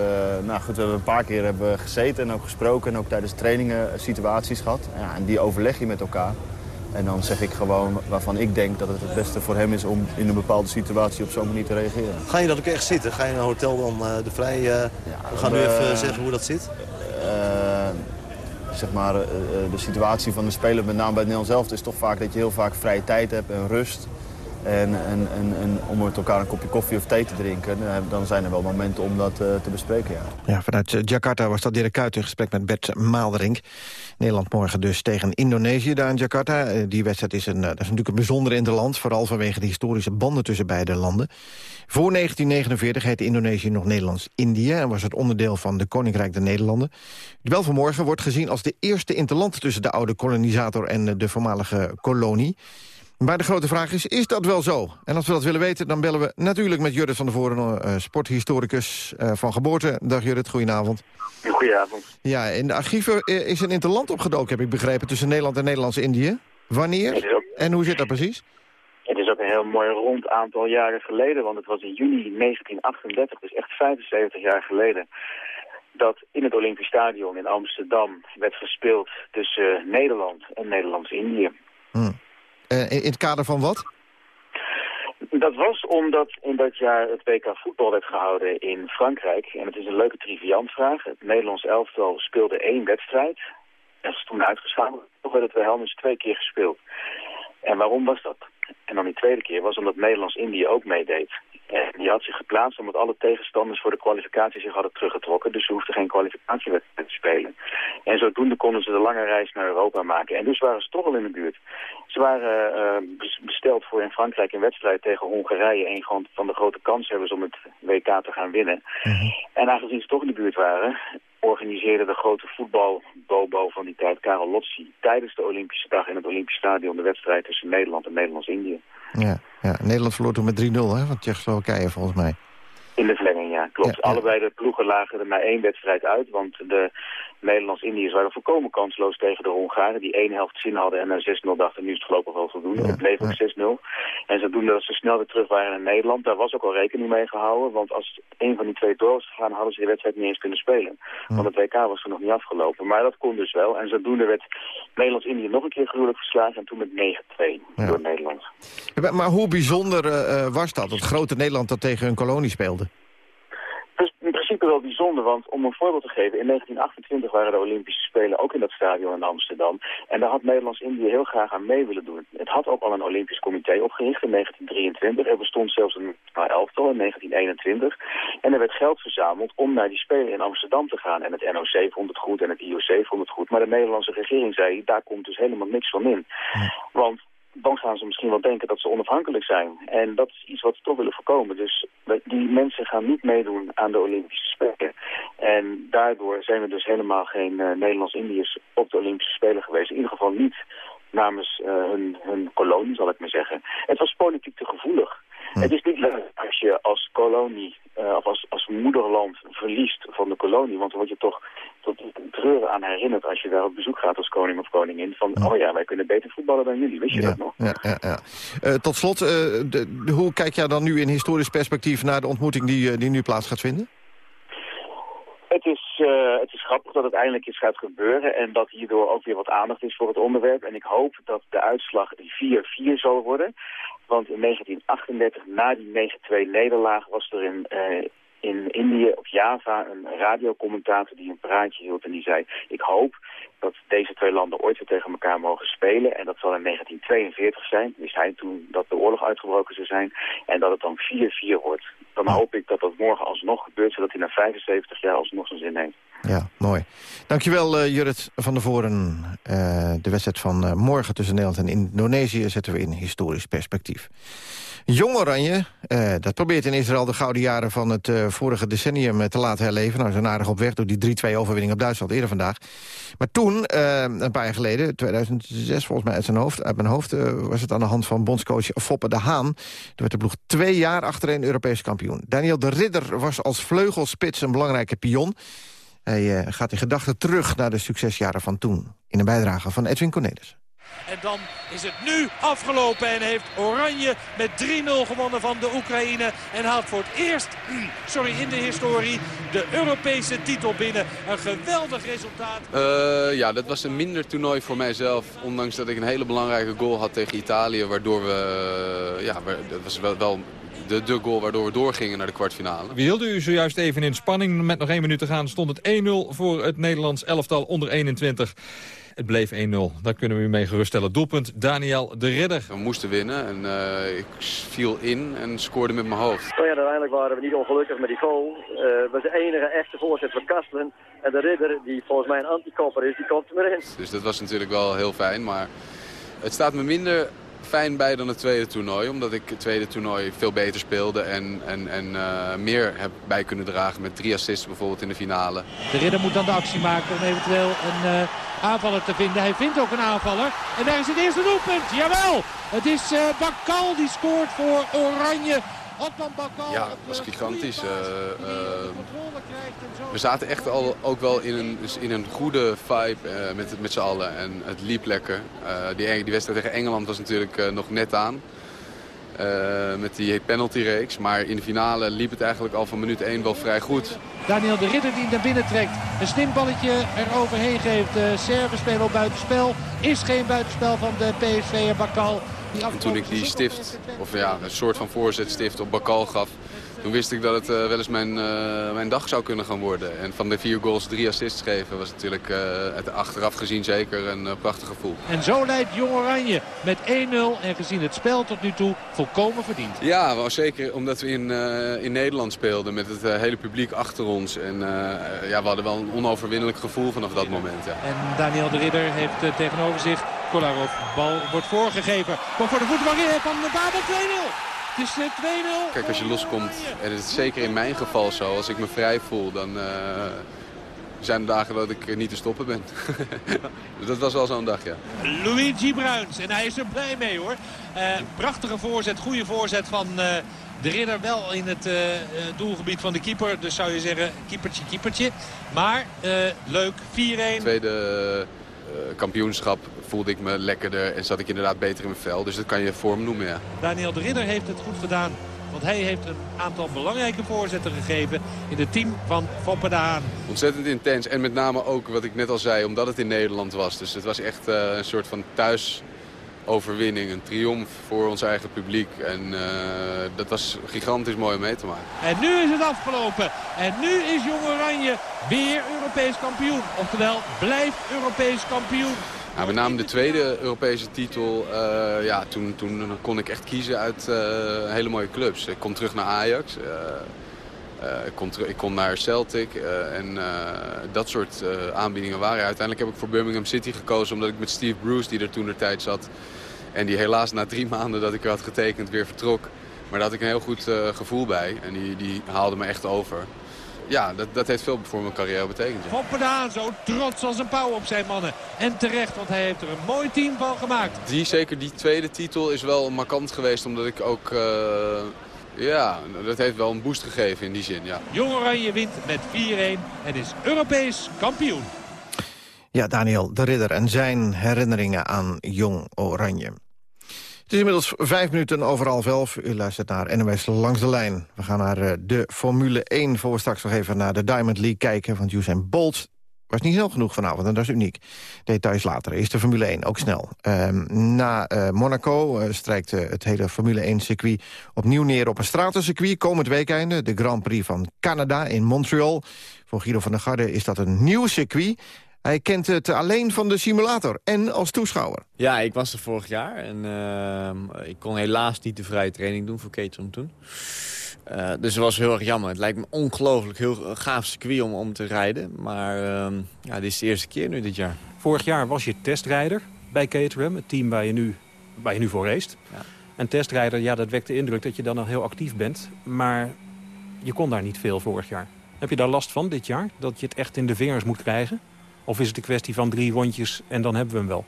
nou goed, we hebben een paar keer hebben gezeten en ook gesproken en ook tijdens trainingen situaties gehad. Ja, en die overleg je met elkaar. En dan zeg ik gewoon waarvan ik denk dat het het beste voor hem is om in een bepaalde situatie op zo'n manier te reageren. Ga je dat ook echt zitten? Ga je in een hotel dan uh, de vrij... Uh, ja, we gaan nu even zeggen hoe dat zit. Uh, zeg maar, de situatie van de speler, met name bij het Nederlands zelf, is toch vaak dat je heel vaak vrije tijd hebt en rust. En, en, en, om met elkaar een kopje koffie of thee te drinken... dan zijn er wel momenten om dat uh, te bespreken, ja. ja vanuit Jakarta was dat Dirk Kuyt in gesprek met Bert Maalderink. Nederland morgen dus tegen Indonesië daar in Jakarta. Die wedstrijd is, een, dat is natuurlijk een bijzondere in het land... vooral vanwege de historische banden tussen beide landen. Voor 1949 heette Indonesië nog Nederlands-Indië... en was het onderdeel van de Koninkrijk der Nederlanden. Het duel van morgen wordt gezien als de eerste interland... tussen de oude kolonisator en de voormalige kolonie... Maar de grote vraag is, is dat wel zo? En als we dat willen weten, dan bellen we natuurlijk met Judith van der Voren... Uh, sporthistoricus uh, van geboorte. Dag Judith, goedenavond. Goedenavond. Ja, in de archieven eh, is een interland opgedoken, heb ik begrepen... tussen Nederland en Nederlands-Indië. Wanneer? Ook... En hoe zit dat precies? Het is ook een heel mooi rond aantal jaren geleden... want het was in juni 1938, dus echt 75 jaar geleden... dat in het Olympisch Stadion in Amsterdam werd gespeeld tussen Nederland en Nederlands-Indië. Hmm. Uh, in het kader van wat? Dat was omdat in dat jaar het WK voetbal werd gehouden in Frankrijk. En het is een leuke triviantvraag. Het Nederlands elftal speelde één wedstrijd. En is toen uitgeschakeld. Toch werd het Wilhelmus twee keer gespeeld. En waarom was dat? En dan die tweede keer was omdat Nederlands-Indië ook meedeed. En die had zich geplaatst omdat alle tegenstanders voor de kwalificatie zich hadden teruggetrokken. Dus ze hoefden geen kwalificatiewedstrijd te spelen. En zodoende konden ze de lange reis naar Europa maken. En dus waren ze toch al in de buurt. Ze waren uh, besteld voor in Frankrijk een wedstrijd tegen Hongarije. Een van de grote kanshebbers om het WK te gaan winnen. Mhm. En aangezien ze toch in de buurt waren, organiseerde de grote voetbalbobo van die tijd, Karel Lotzi, tijdens de Olympische dag in het Olympisch Stadion de wedstrijd tussen Nederland en Nederlands-Indië. Ja, ja, Nederland verloor toen met 3-0 van Tsjechoslowakije volgens mij. In de verlenging, ja, klopt. Allebei de ploegen lagen er maar één wedstrijd uit, want de Nederlands-Indiërs waren volkomen kansloos tegen de Hongaren, die één helft zin hadden en na 6-0 dachten, nu is het voorlopig wel voldoende. Het bleef ook 6-0. En zodoende dat ze snel weer terug waren in Nederland, daar was ook al rekening mee gehouden, want als een van die twee door was gegaan, hadden ze de wedstrijd niet eens kunnen spelen. Want het WK was er nog niet afgelopen. Maar dat kon dus wel. En zodoende werd Nederlands-Indië nog een keer gruwelijk verslagen en toen met 9-2 door Nederland. Maar hoe bijzonder uh, was dat, het grote Nederland dat tegen een kolonie speelde? Principe wel bijzonder, want om een voorbeeld te geven... in 1928 waren de Olympische Spelen ook in dat stadion in Amsterdam. En daar had Nederlands-Indië heel graag aan mee willen doen. Het had ook al een Olympisch comité opgericht in 1923. Er bestond zelfs een elftal in 1921. En er werd geld verzameld om naar die Spelen in Amsterdam te gaan. En het NOC vond het goed en het IOC vond het goed. Maar de Nederlandse regering zei, daar komt dus helemaal niks van in. Want dan gaan ze misschien wel denken dat ze onafhankelijk zijn. En dat is iets wat we toch willen voorkomen. Dus die mensen gaan niet meedoen aan de Olympische Spelen. En daardoor zijn er dus helemaal geen uh, Nederlands-Indiërs op de Olympische Spelen geweest. In ieder geval niet namens uh, hun, hun kolonie, zal ik maar zeggen. Het was politiek te gevoelig. Hm. Het is niet leuk als je als kolonie, of als, als moederland verliest van de kolonie. Want dan word je toch tot treuren aan herinnerd als je daar op bezoek gaat als koning of koningin. Van, oh ja, wij kunnen beter voetballen dan jullie. Wist je dat nog? Ja, ja, ja. Uh, tot slot, uh, de, de, hoe kijk jij dan nu in historisch perspectief naar de ontmoeting die, die nu plaats gaat vinden? Het is, uh, het is grappig dat het eindelijk eens gaat gebeuren en dat hierdoor ook weer wat aandacht is voor het onderwerp. En ik hoop dat de uitslag 4-4 zal worden. Want in 1938, na die 9-2 nederlaag, was er in, in Indië, op Java, een radiocommentator die een praatje hield en die zei... ik hoop dat deze twee landen ooit weer tegen elkaar mogen spelen. En dat zal in 1942 zijn. Wist hij toen dat de oorlog uitgebroken zou zijn. En dat het dan 4-4 wordt. Dan hoop ik dat dat morgen alsnog gebeurt, zodat hij na 75 jaar alsnog zijn zin heeft. Ja, mooi. Dankjewel uh, Jurrit van der Voren. Uh, de wedstrijd van uh, morgen tussen Nederland en Indonesië zetten we in historisch perspectief. Jong Oranje, uh, dat probeert in Israël de gouden jaren van het uh, vorige decennium te laten herleven. Nou, ze zijn aardig op weg door die 3-2 overwinning op Duitsland eerder vandaag. Maar toen, een paar jaar geleden, 2006 volgens mij uit, zijn hoofd, uit mijn hoofd... was het aan de hand van bondscoach Foppe de Haan. Toen werd de ploeg twee jaar achtereen Europees kampioen. Daniel de Ridder was als vleugelspits een belangrijke pion. Hij gaat in gedachten terug naar de succesjaren van toen. In een bijdrage van Edwin Cornelis. En dan is het nu afgelopen en heeft Oranje met 3-0 gewonnen van de Oekraïne. En haalt voor het eerst, sorry, in de historie de Europese titel binnen. Een geweldig resultaat. Uh, ja, dat was een minder toernooi voor mijzelf. Ondanks dat ik een hele belangrijke goal had tegen Italië. Waardoor we, uh, ja, dat was wel, wel de, de goal waardoor we doorgingen naar de kwartfinale. We hielden u zojuist even in spanning. Met nog één minuut te gaan stond het 1-0 voor het Nederlands elftal onder 21. Het bleef 1-0. Daar kunnen we u mee geruststellen. Doelpunt Daniel de Ridder. We moesten winnen en uh, ik viel in en scoorde met mijn hoofd. Oh ja, uiteindelijk waren we niet ongelukkig met die goal. Uh, was de enige echte voorzet van Kastelen. En de Ridder, die volgens mij een antikopper is, die komt er maar in. Dus dat was natuurlijk wel heel fijn, maar het staat me minder fijn bij dan het tweede toernooi. Omdat ik het tweede toernooi veel beter speelde en, en, en uh, meer heb bij kunnen dragen met drie assists bijvoorbeeld in de finale. De ridder moet dan de actie maken om eventueel een uh, aanvaller te vinden. Hij vindt ook een aanvaller. En daar is het eerste doelpunt. Jawel! Het is uh, Bakal die scoort voor Oranje. Ja, dat was gigantisch. Uh, uh, we zaten echt al, ook wel in een, in een goede vibe uh, met, met z'n allen. En het liep lekker. die, die wedstrijd tegen Engeland was natuurlijk nog net aan. met die penaltyreeks. Maar in de finale liep het eigenlijk al van minuut 1 wel vrij goed. Daniel de Ridder die naar binnen trekt. Een snimballetje eroverheen geeft. De Serven spelen op buitenspel. Is geen buitenspel van de PSV en Bakal. En toen ik die stift, of ja, een soort van voorzetstift op Bakal gaf... toen wist ik dat het uh, wel eens mijn, uh, mijn dag zou kunnen gaan worden. En van de vier goals drie assists geven was natuurlijk uh, het achteraf gezien zeker een prachtig gevoel. En zo leidt Jong Oranje met 1-0 en gezien het spel tot nu toe volkomen verdiend. Ja, wel zeker omdat we in, in Nederland speelden met het hele publiek achter ons. En ja, we hadden wel een onoverwinnelijk gevoel vanaf dat moment. Ja. En Daniel de Ridder heeft tegenover zich Kolarov. Bal wordt voorgegeven. Komt voor de voeten van Babel 2-0. Het is 2-0. Eh, Kijk, als je loskomt, en het is zeker in mijn geval zo, als ik me vrij voel, dan uh, zijn er dagen dat ik niet te stoppen ben. dus dat was wel zo'n dag, ja. Luigi Bruins, en hij is er blij mee hoor. Uh, prachtige voorzet, goede voorzet van uh, De ridder wel in het doelgebied van de keeper. Dus zou je zeggen, keepertje, keepertje. Maar leuk, 4-1. Tweede kampioenschap voelde ik me lekkerder en zat ik inderdaad beter in mijn vel. Dus dat kan je vorm noemen, ja. Daniel de Ridder heeft het goed gedaan. Want hij heeft een aantal belangrijke voorzetten gegeven in het team van Foppe de Haan. Ontzettend intens. En met name ook wat ik net al zei, omdat het in Nederland was. Dus het was echt uh, een soort van thuisoverwinning. Een triomf voor ons eigen publiek. En uh, dat was gigantisch mooi om mee te maken. En nu is het afgelopen. En nu is Jong Oranje weer Europees kampioen. Oftewel, blijft Europees kampioen. Nou, met name de tweede Europese titel, uh, ja, toen, toen kon ik echt kiezen uit uh, hele mooie clubs. Ik kon terug naar Ajax, ik, kon ik kon naar Celtic en dat soort aanbiedingen waren. Uiteindelijk heb ik voor Birmingham City gekozen omdat ik met Steve Bruce, die er toen de tijd zat... en die helaas na drie maanden dat ik er had getekend weer vertrok. Maar daar had ik een heel goed gevoel bij en die, die haalde me echt over ja, dat, dat heeft veel voor mijn carrière betekend. Van Pedaan zo trots als een pauw op zijn mannen. En terecht, want hij heeft er een mooi team van gemaakt. Die, zeker die tweede titel is wel markant geweest. Omdat ik ook... Uh, ja, dat heeft wel een boost gegeven in die zin, ja. Jong Oranje wint met 4-1 en is Europees kampioen. Ja, Daniel de Ridder en zijn herinneringen aan Jong Oranje. Het is inmiddels vijf minuten over half elf. U luistert naar NOS Langs de Lijn. We gaan naar eh, de Formule 1, voor we straks nog even naar de Diamond League kijken. Want Usain Bolt was niet snel genoeg vanavond en dat is uniek. Details later. Is de Formule 1 ook snel. Ehm, na uh, Monaco uh, strijkt het hele Formule 1-circuit opnieuw neer op een stratencircuit. Komend weekende de Grand Prix van Canada in Montreal. Voor Guido van der Garde is dat een nieuw circuit. Hij kent het alleen van de simulator en als toeschouwer. Ja, ik was er vorig jaar en uh, ik kon helaas niet de vrije training doen voor Caterham toen. Uh, dus het was heel erg jammer. Het lijkt me ongelooflijk heel gaaf circuit om, om te rijden. Maar uh, ja, dit is de eerste keer nu dit jaar. Vorig jaar was je testrijder bij Caterham, het team waar je nu, waar je nu voor race. Ja. En testrijder, ja, dat wekt de indruk dat je dan al heel actief bent. Maar je kon daar niet veel vorig jaar. Heb je daar last van dit jaar? Dat je het echt in de vingers moet krijgen? Of is het een kwestie van drie rondjes en dan hebben we hem wel?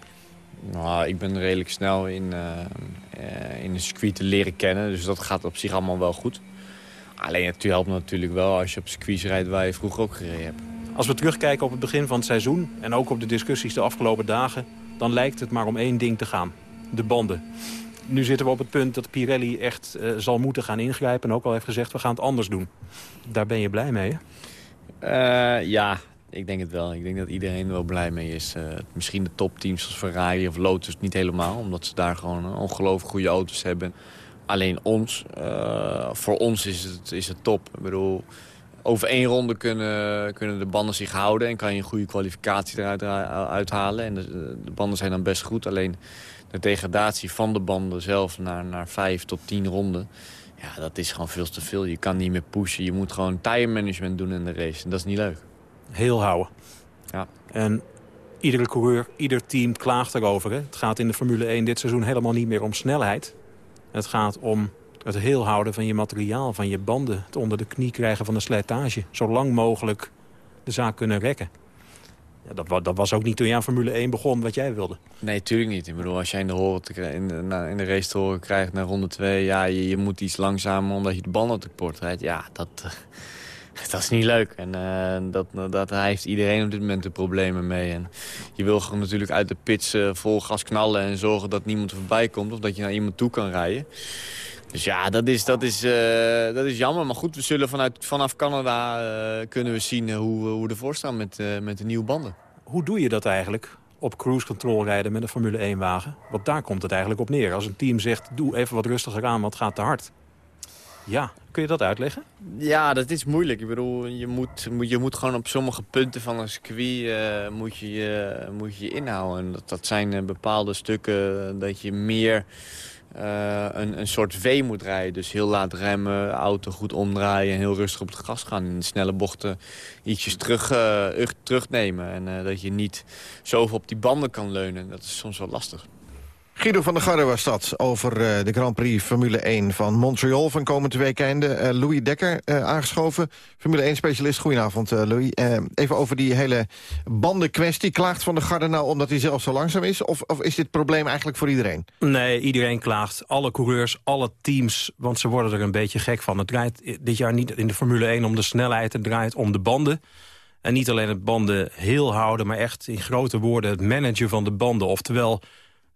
Nou, ik ben redelijk snel in, uh, in een circuit te leren kennen. Dus dat gaat op zich allemaal wel goed. Alleen het helpt natuurlijk wel als je op circuits rijdt waar je vroeger ook gereden hebt. Als we terugkijken op het begin van het seizoen... en ook op de discussies de afgelopen dagen... dan lijkt het maar om één ding te gaan. De banden. Nu zitten we op het punt dat Pirelli echt uh, zal moeten gaan ingrijpen... en ook al heeft gezegd, we gaan het anders doen. Daar ben je blij mee, hè? Uh, ja, ik denk het wel. Ik denk dat iedereen er wel blij mee is. Uh, misschien de topteams zoals Ferrari of Lotus niet helemaal. Omdat ze daar gewoon ongelooflijk goede auto's hebben. Alleen ons, uh, voor ons is het, is het top. Ik bedoel, over één ronde kunnen, kunnen de banden zich houden... en kan je een goede kwalificatie eruit uithalen. En de, de, banden zijn dan best goed. Alleen de degradatie van de banden zelf naar, naar vijf tot tien ronden... ja, dat is gewoon veel te veel. Je kan niet meer pushen. Je moet gewoon time management doen in de race. En dat is niet leuk heel houden. Ja. En iedere coureur, ieder team klaagt erover. Hè? Het gaat in de Formule 1 dit seizoen helemaal niet meer om snelheid. Het gaat om het heel houden van je materiaal, van je banden. Het onder de knie krijgen van de slijtage. Zo lang mogelijk de zaak kunnen rekken. Ja, dat, dat, was ook niet toen je aan Formule 1 begon wat jij wilde. Nee, tuurlijk niet. Ik bedoel, als jij in de, te, in, de, race te horen krijgt naar ronde 2... ja, je, je, moet iets langzamer omdat je de banden tekort rijdt. Ja, dat, dat is niet leuk. En uh, dat, dat heeft iedereen op dit moment de problemen mee. En je wil gewoon natuurlijk uit de pits uh, vol gas knallen... en zorgen dat niemand voorbij komt of dat je naar iemand toe kan rijden. Dus ja, dat is, dat is, uh, dat is jammer. Maar goed, we zullen vanuit, vanaf Canada kunnen we zien hoe, hoe we ervoor staan met, met de nieuwe banden. Hoe doe je dat eigenlijk? op cruise control rijden met een Formule 1-wagen. Want daar komt het eigenlijk op neer. Als een team zegt, doe even wat rustiger aan, want het gaat te hard. Ja, kun je dat uitleggen? Ja, dat is moeilijk. Ik bedoel, je moet, je moet gewoon op sommige punten van een circuit uh, moet je, moet je inhouden. En dat, dat zijn uh, bepaalde stukken dat je meer een, een soort V moet rijden. Dus heel laat remmen, auto goed omdraaien en heel rustig op het gas gaan. In snelle bochten ietsjes terug, terugnemen. En dat je niet zoveel op die banden kan leunen. Dat is soms wel lastig. Guido van der Garre was dat over uh, de Grand Prix Formule 1 van Montreal van komend weekende. Uh, Louis Dekker uh, aangeschoven, Formule 1-specialist. Goedenavond, Louis. even over die hele bandenkwestie. Klaagt van der Garde nou omdat hij zelf zo langzaam is? Of, of is dit probleem eigenlijk voor iedereen? Nee, iedereen klaagt. Alle coureurs, alle teams, want ze worden er een beetje gek van. Het draait dit jaar niet in de Formule 1 om de snelheid, het draait om de banden. En niet alleen het banden heel houden, maar echt in grote woorden het managen van de banden. Oftewel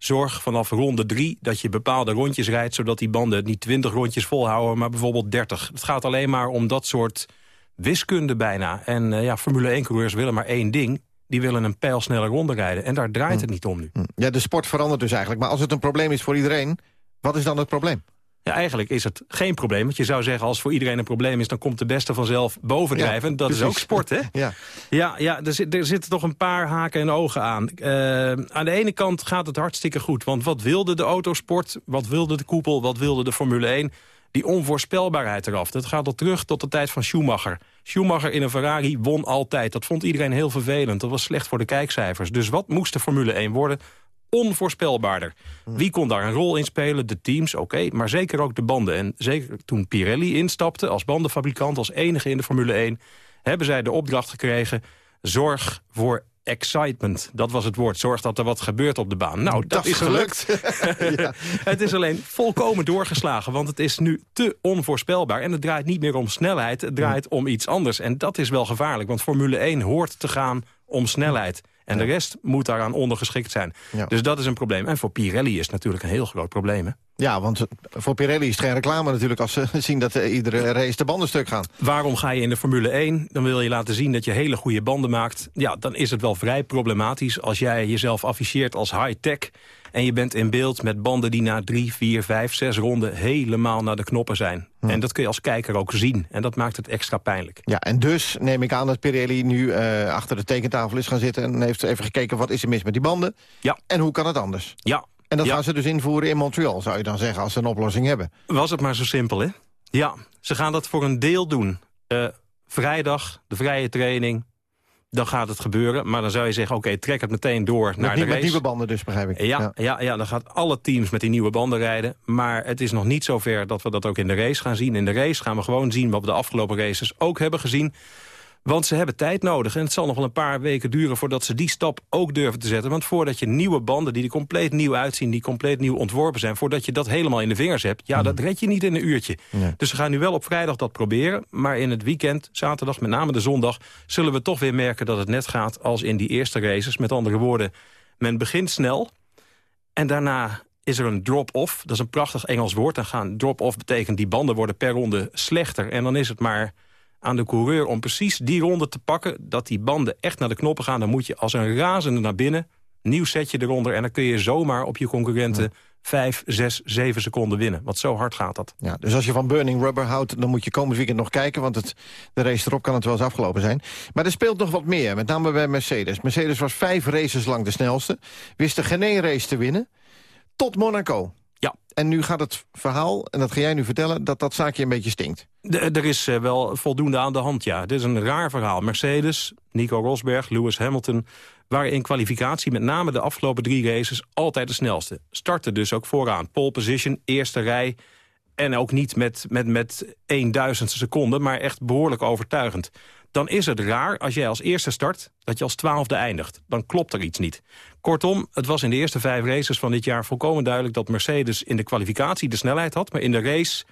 zorg vanaf ronde drie dat je bepaalde rondjes rijdt... zodat die banden niet 20 rondjes volhouden, maar bijvoorbeeld 30. Het gaat alleen maar om dat soort wiskunde bijna. En uh, ja, Formule 1-coureurs willen maar één ding. Die willen een pijlsnelle ronde rijden. En daar draait hm. het niet om nu. Hm. Ja, de sport verandert dus eigenlijk. Maar als het een probleem is voor iedereen, wat is dan het probleem? Ja, eigenlijk is het geen probleem. Want je zou zeggen, als voor iedereen een probleem is... dan komt de beste vanzelf bovendrijven. dat is ook sport, hè? Ja, ja, ja er, zit, er zitten toch een paar haken en ogen aan. Uh, aan de ene kant gaat het hartstikke goed. Want wat wilde de autosport? Wat wilde de koepel? Wat wilde de Formule 1? Die onvoorspelbaarheid eraf. Dat gaat al terug tot de tijd van Schumacher. Schumacher in een Ferrari won altijd. Dat vond iedereen heel vervelend. Dat was slecht voor de kijkcijfers. Dus wat moest de Formule 1 worden? Onvoorspelbaarder. Wie kon daar een rol in spelen? De teams, oké, maar zeker ook de banden. En zeker toen Pirelli instapte als bandenfabrikant... als enige in de Formule 1, hebben zij de opdracht gekregen... zorg voor excitement. Dat was het woord. Zorg dat er wat gebeurt op de baan. Nou, dat, is gelukt. ja. Het is alleen volkomen doorgeslagen, want het is nu te onvoorspelbaar. En het draait niet meer om snelheid, het draait om iets anders. En dat is wel gevaarlijk, want Formule 1 hoort te gaan om snelheid. En de rest moet daaraan ondergeschikt zijn. Dus dat is een probleem. En voor Pirelli is het natuurlijk een heel groot probleem. Hè? Ja, want voor Pirelli is het geen reclame natuurlijk... als ze zien dat iedere race de banden stuk gaan. Waarom ga je in de Formule 1? Dan wil je laten zien dat je hele goede banden maakt. Ja, dan is het wel vrij problematisch als jij jezelf afficheert als high-tech... En je bent in beeld met banden die na drie, vier, vijf, zes ronden... helemaal naar de knoppen zijn. Hm. En dat kun je als kijker ook zien. En dat maakt het extra pijnlijk. Ja, en dus neem ik aan dat Pirelli nu uh, achter de tekentafel is gaan zitten... en heeft even gekeken wat is er mis met die banden. Ja. En hoe kan het anders? Ja. En dat gaan ze dus invoeren in Montreal, zou je dan zeggen... als ze een oplossing hebben. Was het maar zo simpel, hè? Ja, ze gaan dat voor een deel doen. Uh, vrijdag, de vrije training, dan gaat het gebeuren. Maar dan zou je zeggen, oké, trek het meteen door naar de race. Met nieuwe banden dus, begrijp ik. Ja, ja. Ja, dan gaat alle teams met die nieuwe banden rijden. Maar het is nog niet zover dat we dat ook in de race gaan zien. In de race gaan we gewoon zien wat we de afgelopen races ook hebben gezien. Want ze hebben tijd nodig. En het zal nog wel een paar weken duren voordat ze die stap ook durven te zetten. Want voordat je nieuwe banden, die er compleet nieuw uitzien... die compleet nieuw ontworpen zijn, voordat je dat helemaal in de vingers hebt... ja, dat red je niet in een uurtje. Dus ze gaan nu wel op vrijdag dat proberen. Maar in het weekend, zaterdag, met name de zondag... zullen we toch weer merken dat het net gaat als in die eerste races. Met andere woorden, men begint snel... en daarna is er een drop-off. Dat is een prachtig Engels woord. Dan gaan drop-off betekent die banden worden per ronde slechter. En dan is het maar aan de coureur om precies die ronde te pakken... dat die banden echt naar de knoppen gaan. Dan moet je als een razende naar binnen, nieuw setje eronder... en dan kun je zomaar op je concurrenten... 5, 6, 7 seconden winnen. Want zo hard gaat dat. Ja, dus als je van burning rubber houdt, dan moet je komend weekend nog kijken... want het, de race erop kan het wel eens afgelopen zijn. Maar er speelt nog wat meer, met name bij Mercedes. Mercedes was vijf races lang de snelste. Wist er geen één race te winnen. Tot Monaco. Ja. En nu gaat het verhaal, en dat ga jij nu vertellen... dat dat zaakje een beetje stinkt. er is eh, wel voldoende aan de hand, ja. Dit is een raar verhaal. Mercedes, Nico Rosberg, Lewis Hamilton... waren in kwalificatie met name de afgelopen drie races... altijd de snelste. Starten dus ook vooraan. Pole position, eerste rij... En ook niet met, met, met 1 duizendste seconde, maar echt behoorlijk overtuigend dan is het raar als jij als eerste start dat je als twaalfde eindigt. Dan klopt er iets niet. Kortom, het was in de eerste vijf races van dit jaar volkomen duidelijk... dat Mercedes in de kwalificatie de snelheid had... maar in de race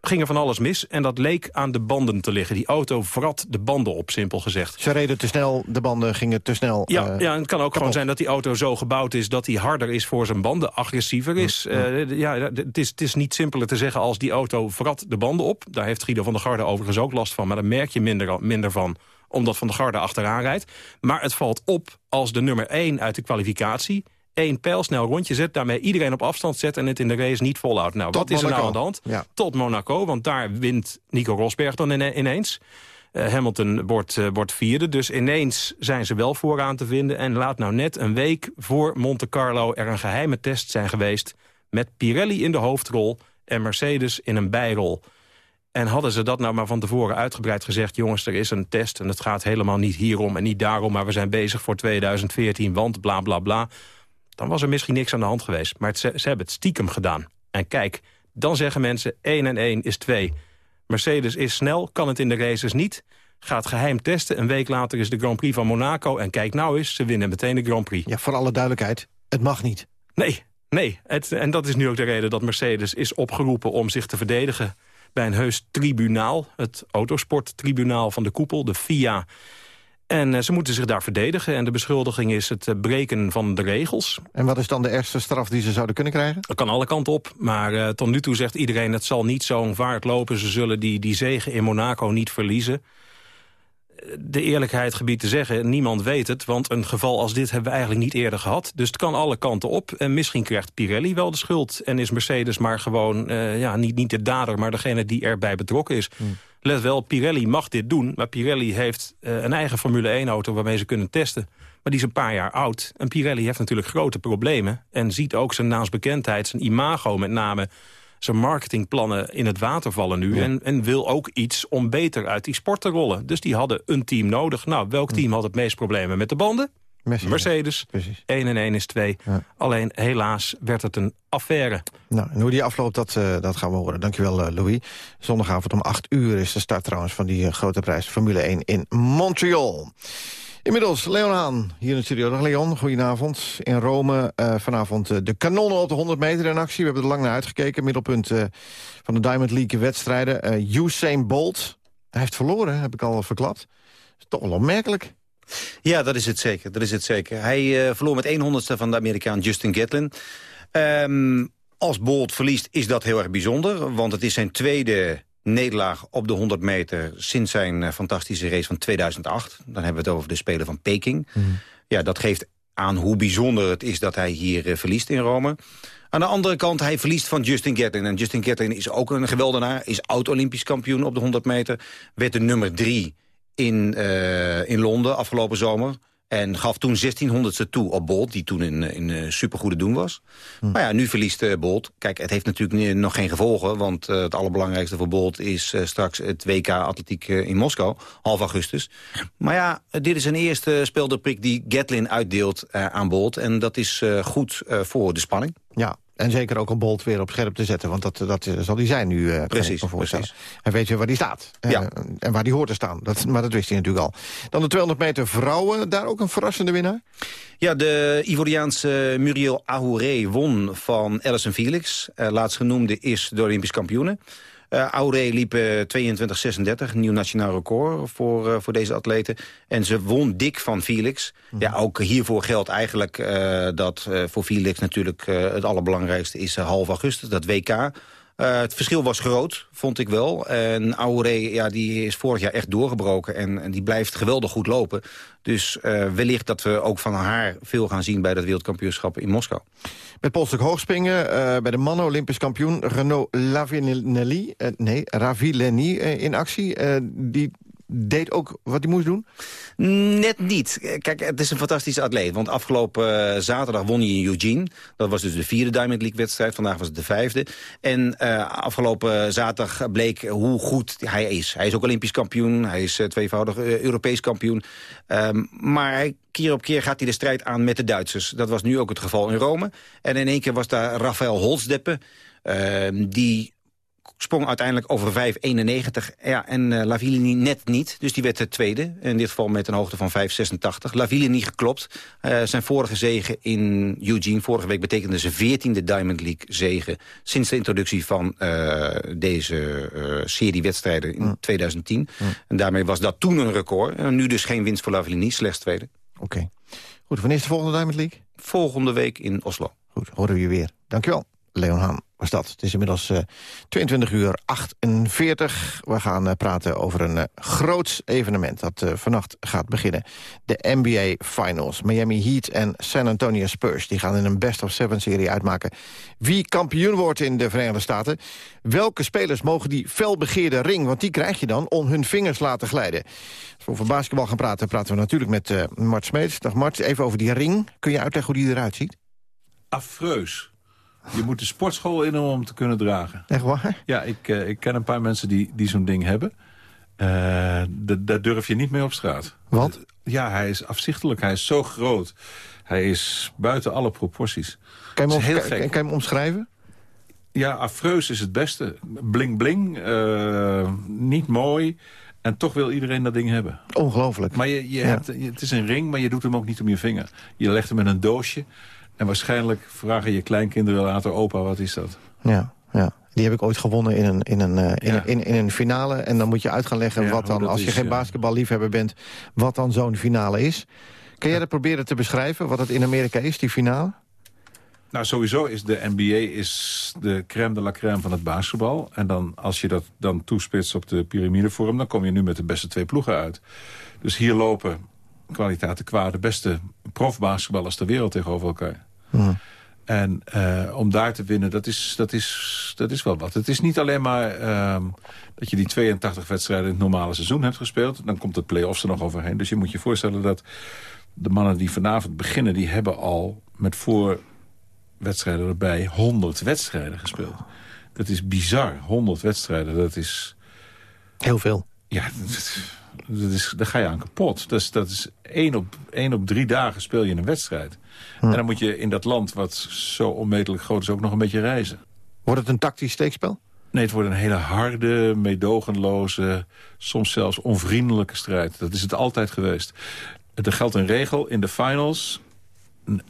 ging er van alles mis en dat leek aan de banden te liggen. Die auto vrat de banden op, simpel gezegd. Ze reden te snel, de banden gingen te snel Ja, uh, ja het kan ook gewoon zijn dat die auto zo gebouwd is... dat hij harder is voor zijn banden, agressiever is. Ja, uh, ja het, is het is niet simpeler te zeggen als die auto vrat de banden op. Daar heeft Guido van der Garde overigens ook last van... maar daar merk je minder, minder van omdat Van der Garde achteraan rijdt. Maar het valt op als de nummer 1 uit de kwalificatie één pijlsnel rondje zet... daarmee iedereen op afstand zet en het in de race niet volhoudt. Nou, wat is er nou aan de hand? Tot Monaco, want daar wint Nico Rosberg dan ineens. Uh, Hamilton wordt, uh, wordt vierde, dus ineens zijn ze wel vooraan te vinden. En laat nou net een week voor Monte Carlo er een geheime test zijn geweest... met Pirelli in de hoofdrol en Mercedes in een bijrol. En hadden ze dat nou maar van tevoren uitgebreid gezegd... jongens, er is een test en het gaat helemaal niet hierom en niet daarom... maar we zijn bezig voor 2014, want bla bla bla dan was er misschien niks aan de hand geweest. Maar ze, ze hebben het stiekem gedaan. En kijk, dan zeggen mensen 1 en 1 is 2. Mercedes is snel, kan het in de races niet. Gaat geheim testen. Een week later is de Grand Prix van Monaco. En kijk nou eens, ze winnen meteen de Grand Prix. Ja, voor alle duidelijkheid, het mag niet. Nee, nee. Het, en dat is nu ook de reden dat Mercedes is opgeroepen om zich te verdedigen bij een heus tribunaal. Het autosporttribunaal van de koepel, de FIA. En eh, ze moeten zich daar verdedigen. En de beschuldiging is het eh, breken van de regels. En wat is dan de ergste straf die ze zouden kunnen krijgen? Dat kan alle kanten op. Maar uh, tot nu toe zegt iedereen... het zal niet zo'n vaart lopen. Ze zullen die, die zegen in Monaco niet verliezen de eerlijkheid gebied te zeggen, niemand weet het... want een geval als dit hebben we eigenlijk niet eerder gehad. Dus het kan alle kanten op. En misschien krijgt Pirelli wel de schuld... en is Mercedes maar gewoon uh, ja, niet, niet de dader... maar degene die erbij betrokken is. Hmm. Let wel, Pirelli mag dit doen... maar Pirelli heeft uh, een eigen Formule 1-auto waarmee ze kunnen testen. Maar die is een paar jaar oud. En Pirelli heeft natuurlijk grote problemen... en ziet ook zijn naamsbekendheid, zijn imago met name zijn marketingplannen in het water vallen nu. En, en wil ook iets om beter uit die sport te rollen. Dus die hadden een team nodig. Nou, welk team had het meest problemen met de banden? Mercedes. Mercedes. 1 en 1 is 2. Alleen helaas werd het een affaire. Nou, en hoe die afloopt, dat, uh, dat gaan we horen. Dankjewel, uh, Louis. Zondagavond om 8 uur is de start trouwens van die uh, grote prijs Formule 1 in Montreal. Inmiddels Leon Haan hier in de studio. Leon, goedenavond. In Rome uh, vanavond uh, de kanonnen op de 100 meter in actie. We hebben er lang naar uitgekeken. Middelpunt uh, van de Diamond League wedstrijden. Usain Bolt, hij heeft verloren, heb ik al verklapt. Is toch wel opmerkelijk. Ja, dat is het zeker. Dat is het zeker. Hij verloor met 1 honderdste van de Amerikaan Justin Gatlin. Um, als Bolt verliest is dat heel erg bijzonder. Want het is zijn tweede nederlaag op de 100 meter sinds zijn uh, fantastische race van 2008. Dan hebben we het over de Spelen van Peking. Mm. Ja, dat geeft aan hoe bijzonder het is dat hij hier uh, verliest in Rome. Aan de andere kant, hij verliest van Justin Gatlin. En Justin Gatlin is ook een geweldenaar. Is oud-Olympisch kampioen op de 100 meter. Werd de nummer drie in, uh, in Londen afgelopen zomer. En gaf toen 1600ste toe op Bolt, die toen in, in uh, supergoede doen was. Hm. Maar ja, nu verliest uh, Bolt. Kijk, het heeft natuurlijk nog geen gevolgen. Want uh, het allerbelangrijkste voor Bolt is straks het WK Atletiek in Moskou. Half augustus. Maar ja, dit is een eerste speelderprik die Gatlin uitdeelt aan Bolt. En dat is goed voor de spanning. Ja, en zeker ook een Bolt weer op scherp te zetten. Want dat, dat zal hij zijn nu, uh, precies, precies. Hij weet je waar hij staat. Ja. Uh, en waar hij hoort te staan. Dat, maar dat wist hij natuurlijk al. Dan de 200 meter vrouwen. Daar ook een verrassende winnaar? Ja, de Ivoriaanse Muriel Ahouré won van Alison Felix. Uh, laatstgenoemde is de Olympisch kampioene. Uh, Aure liep 22-36, nieuw nationaal record voor, uh, voor deze atleten. En ze won dik van Felix. Mhm. Ja, ook hiervoor geldt eigenlijk uh, dat voor Felix natuurlijk het allerbelangrijkste is half augustus, dat WK. Uh, het verschil was groot, vond ik wel. En Aure, ja, die is vorig jaar echt doorgebroken en, en die blijft geweldig goed lopen. Dus uh, wellicht dat we ook van haar veel gaan zien bij dat wereldkampioenschap in Moskou. Met polstuk hoogspringen, uh, bij de mannen Olympisch kampioen Renaud Lavinelli, nee, Ravileni in actie. die deed ook wat hij moest doen? Net niet. Kijk, het is een fantastische atleet. Want afgelopen uh, zaterdag won hij in Eugene. Dat was dus de vierde Diamond League wedstrijd. Vandaag was het de vijfde. En uh, afgelopen zaterdag bleek hoe goed hij is. Hij is ook Olympisch kampioen. Hij is uh, tweevoudig Europees kampioen. Um, maar keer op keer gaat hij de strijd aan met de Duitsers. Dat was nu ook het geval in Rome. En in één keer was daar Rafael Holzdeppe... Uh, die sprong uiteindelijk over 5,91. Ja, en uh, Lavillini net niet, dus die werd de tweede. In dit geval met een hoogte van 5,86. Lavillini geklopt. Uh, zijn vorige zegen in Eugene, vorige week betekende zijn 14e Diamond League zegen... sinds de introductie van uh, deze serie wedstrijden in 2010. En daarmee was dat toen een record. En nu dus geen winst voor Lavillini, slechts tweede. Oké. Okay. Goed, wanneer is de volgende Diamond League? Volgende week in Oslo. Goed, horen we je weer. Dankjewel. Leon Haan was dat. Het is inmiddels uh, 22 uur 48. We gaan uh, praten over een uh, groots evenement dat vannacht gaat beginnen. De NBA Finals. Miami Heat en San Antonio Spurs. Die gaan in een best-of-seven-serie uitmaken wie kampioen wordt in de Verenigde Staten. Welke spelers mogen die felbegeerde ring, want die krijg je dan, om hun vingers laten glijden. Als we over basketbal gaan praten, praten we natuurlijk met Mart Smeets. Dag Mart, even over die ring. Kun je uitleggen hoe die eruit ziet? Afreus. Je moet de sportschool in om hem te kunnen dragen. Echt waar? Ja, ik, uh, ik ken een paar mensen die, die zo'n ding hebben. Uh, daar durf je niet mee op straat. Wat? Ja, hij is afzichtelijk. Hij is zo groot. Hij is buiten alle proporties. Kan je hem, heel gek. Kan je hem omschrijven? Ja, afreus is het beste. Bling bling, uh, niet mooi. En toch wil iedereen dat ding hebben. Ongelooflijk. Maar je, je hebt, het is een ring, maar je doet hem ook niet om je vinger. Je legt hem in een doosje. En waarschijnlijk vragen je kleinkinderen later... opa, wat is dat? Ja, ja. Die heb ik ooit gewonnen in een, in een, uh, in, in, in, een finale. En dan moet je uit gaan leggen wat dan, als je geen basketballiefhebber bent... wat dan zo'n finale is. Kan jij dat proberen te beschrijven, wat het in Amerika is, die finale? Nou, sowieso is de NBA is de crème de la crème van het basketbal. En dan, als je dat dan toespitst op de piramidevorm... dan kom je nu met de beste twee ploegen uit. Dus hier lopen kwaliteiten qua de beste profbasketballers ter wereld tegenover elkaar. En uh, om daar te winnen, dat is, dat, is, dat is wel wat. Het is niet alleen maar uh, dat je die 82 wedstrijden in het normale seizoen hebt gespeeld. Dan komt het play-offs er nog overheen. Dus je moet je voorstellen dat de mannen die vanavond beginnen... die hebben al met voor wedstrijden erbij 100 wedstrijden gespeeld. Dat is bizar, 100 wedstrijden, dat is... Heel veel. Ja, dat is, daar ga je aan kapot. Dat is, dat is één, op, één op drie dagen speel je een wedstrijd. Hm. En dan moet je in dat land, wat zo onmetelijk groot is, ook nog een beetje reizen. Wordt het een tactisch steekspel? Nee, het wordt een hele harde, meedogenloze, soms zelfs onvriendelijke strijd. Dat is het altijd geweest. Er geldt een regel in de finals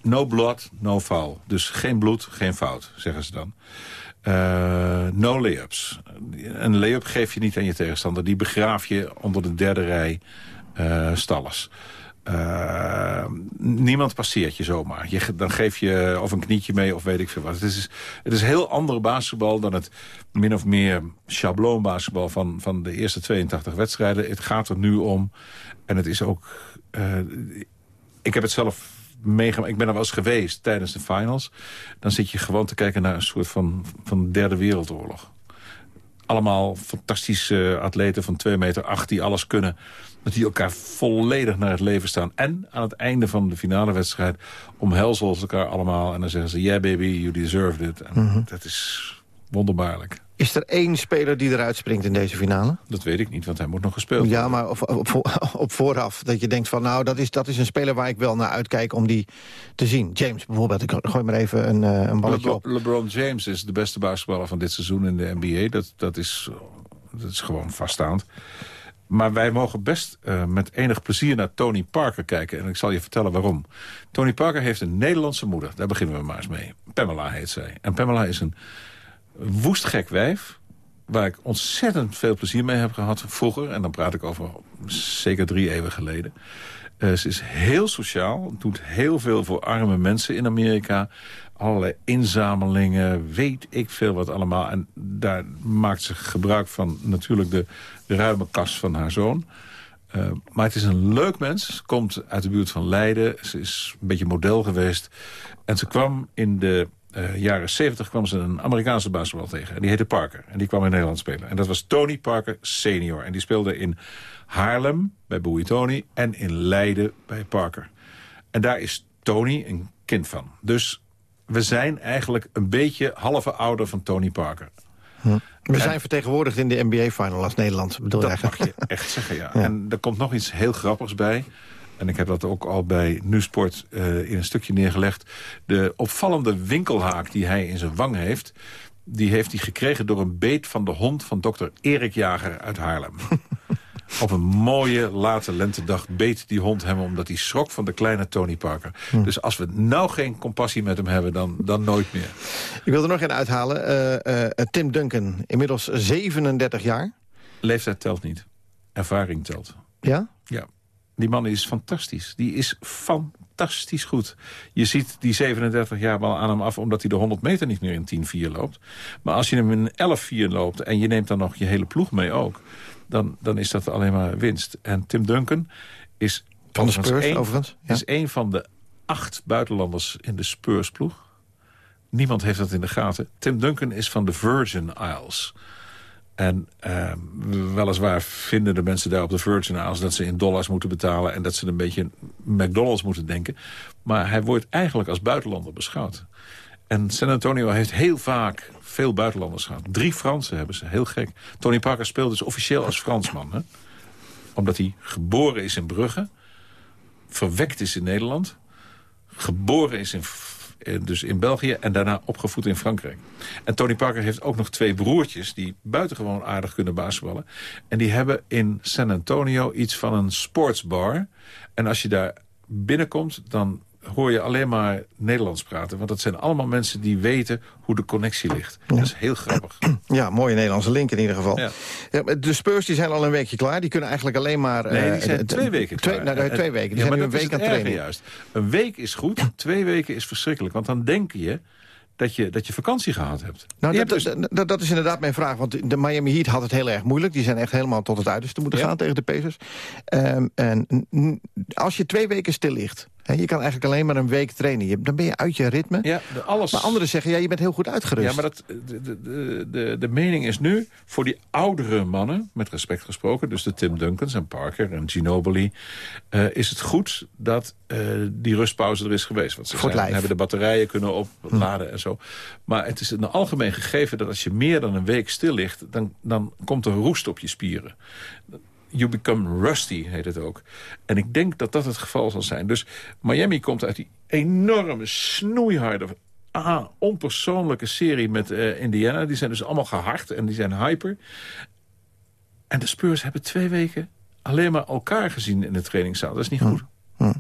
no blood, no foul. Dus geen bloed, geen fout, zeggen ze dan. Uh, no layups. Een layup geef je niet aan je tegenstander. Die begraaf je onder de derde rij uh, stallers. Uh, niemand passeert je zomaar. Je, dan geef je of een knietje mee of weet ik veel wat. Het is, het is heel andere basketbal dan het min of meer schabloon basketbal van, van de eerste 82 wedstrijden. Het gaat er nu om. En het is ook... Ik heb het zelf meegemaakt. Ik ben er wel eens geweest tijdens de finals. Dan zit je gewoon te kijken naar een soort van, van derde wereldoorlog. Allemaal fantastische atleten van 2 meter 8 die alles kunnen. Dat die elkaar volledig naar het leven staan. En aan het einde van de finale wedstrijd omhelzen ze elkaar allemaal. En dan zeggen ze, yeah baby, you deserved it. En mhm. Dat is wonderbaarlijk. Is er één speler die eruit springt in deze finale? Dat weet ik niet, want hij moet nog gespeeld Ja, maar op, op, op, vooraf. Dat je denkt van, nou, dat is, dat is een speler waar ik wel naar uitkijk om die te zien. James bijvoorbeeld, ik gooi maar even een, uh, een balletje op. LeBron James is de beste basketballer van dit seizoen in de NBA. Dat, dat, is, dat is gewoon vaststaand. Maar wij mogen best uh, met enig plezier naar Tony Parker kijken. En ik zal je vertellen waarom. Tony Parker heeft een Nederlandse moeder. Daar beginnen we maar eens mee. Pamela heet zij. En Pamela is een woestgek wijf waar ik ontzettend veel plezier mee heb gehad vroeger. En dan praat ik over zeker drie eeuwen geleden. Uh, ze is heel sociaal, doet heel veel voor arme mensen in Amerika. Allerlei inzamelingen, weet ik veel wat allemaal. En daar maakt ze gebruik van natuurlijk de, ruime kas van haar zoon. Uh, maar het is een leuk mens. Komt uit de buurt van Leiden. Ze is een beetje model geweest. En ze kwam in de uh, jaren 70 kwam ze een Amerikaanse basketbal tegen. En die heette Parker. En die kwam in Nederland spelen. En dat was Tony Parker senior. En die speelde in Haarlem bij Bowie Tony. En in Leiden bij Parker. En daar is Tony een kind van. Dus we zijn eigenlijk een beetje halve ouder van Tony Parker. Hm. We zijn vertegenwoordigd in de NBA-final als Nederland. Bedoel dat mag je echt zeggen, ja. ja. En er komt nog iets heel grappigs bij en ik heb dat ook al bij Nusport uh, in een stukje neergelegd... de opvallende winkelhaak die hij in zijn wang heeft... die heeft hij gekregen door een beet van de hond van dokter Erik Jager uit Haarlem. Op een mooie late lentedag beet die hond hem omdat hij schrok van de kleine Tony Parker. Hm. Dus als we nou geen compassie met hem hebben, dan, dan nooit meer. Ik wil er nog een uithalen. Uh, uh, Tim Duncan, inmiddels 37 jaar. Leeftijd telt niet. Ervaring telt. Ja? Ja. Die man is fantastisch. Die is fantastisch goed. Je ziet die 37 jaar wel aan hem af... omdat hij de 100 meter niet meer in 10-4 loopt. Maar als je hem in 11-4 loopt... en je neemt dan nog je hele ploeg mee ook... dan, dan is dat alleen maar winst. En Tim Duncan is... Van de Spurs, een, overigens. Ja. is een van de acht buitenlanders in de Spurs-ploeg. Niemand heeft dat in de gaten. Tim Duncan is van de Virgin Isles... En uh, weliswaar vinden de mensen daar op de Virgin Islands... dat ze in dollars moeten betalen en dat ze een beetje McDonald's moeten denken. Maar hij wordt eigenlijk als buitenlander beschouwd. En San Antonio heeft heel vaak veel buitenlanders gehad. Drie Fransen hebben ze, heel gek. Tony Parker speelt dus officieel als Fransman. Hè? Omdat hij geboren is in Brugge, verwekt is in Nederland... geboren is in dus in België en daarna opgevoed in Frankrijk. En Tony Parker heeft ook nog twee broertjes... die buitengewoon aardig kunnen basketballen. En die hebben in San Antonio iets van een sportsbar. En als je daar binnenkomt, dan hoor je alleen maar Nederlands praten. Want dat zijn allemaal mensen die weten hoe de connectie ligt. Dat is heel grappig. Ja, mooie Nederlandse link in ieder geval. Ja. de Spurs die zijn al een weekje klaar. Die kunnen eigenlijk alleen maar... Nee, die zijn uh, twee weken twee, nou, twee weken. Die zijn nu een week aan het trainen. Juist. Een week is goed, twee weken is verschrikkelijk. Want dan denk je dat je, dat je vakantie gehad hebt. Nou, dat, dus... dat, dat, is inderdaad mijn vraag. Want de Miami Heat had het heel erg moeilijk. Die zijn echt helemaal tot het uiterste moeten gaan tegen de Pacers. Um, en als je twee weken stil ligt... je kan eigenlijk alleen maar een week trainen. dan ben je uit je ritme. Ja, de alles... Maar anderen zeggen, ja, je bent heel goed uitgerust. Ja, maar dat, de, de, de, de mening is nu, voor die oudere mannen... met respect gesproken, dus de Tim Duncans en Parker en Ginobili... Uh, is het goed dat uh, die rustpauze er is geweest. Want ze zijn, hebben de batterijen kunnen opladen hm. en zo. Maar het is een algemeen gegeven dat als je meer dan een week stil ligt... dan, dan komt er roest op je spieren. You become rusty, heet het ook. En ik denk dat dat het geval zal zijn. Dus Miami komt uit die enorme, snoeiharde... Ah, onpersoonlijke serie met uh, Indiana. Die zijn dus allemaal gehard en die zijn hyper. En de Spurs hebben twee weken alleen maar elkaar gezien in de trainingszaal. Dat is niet hm. goed. Hm.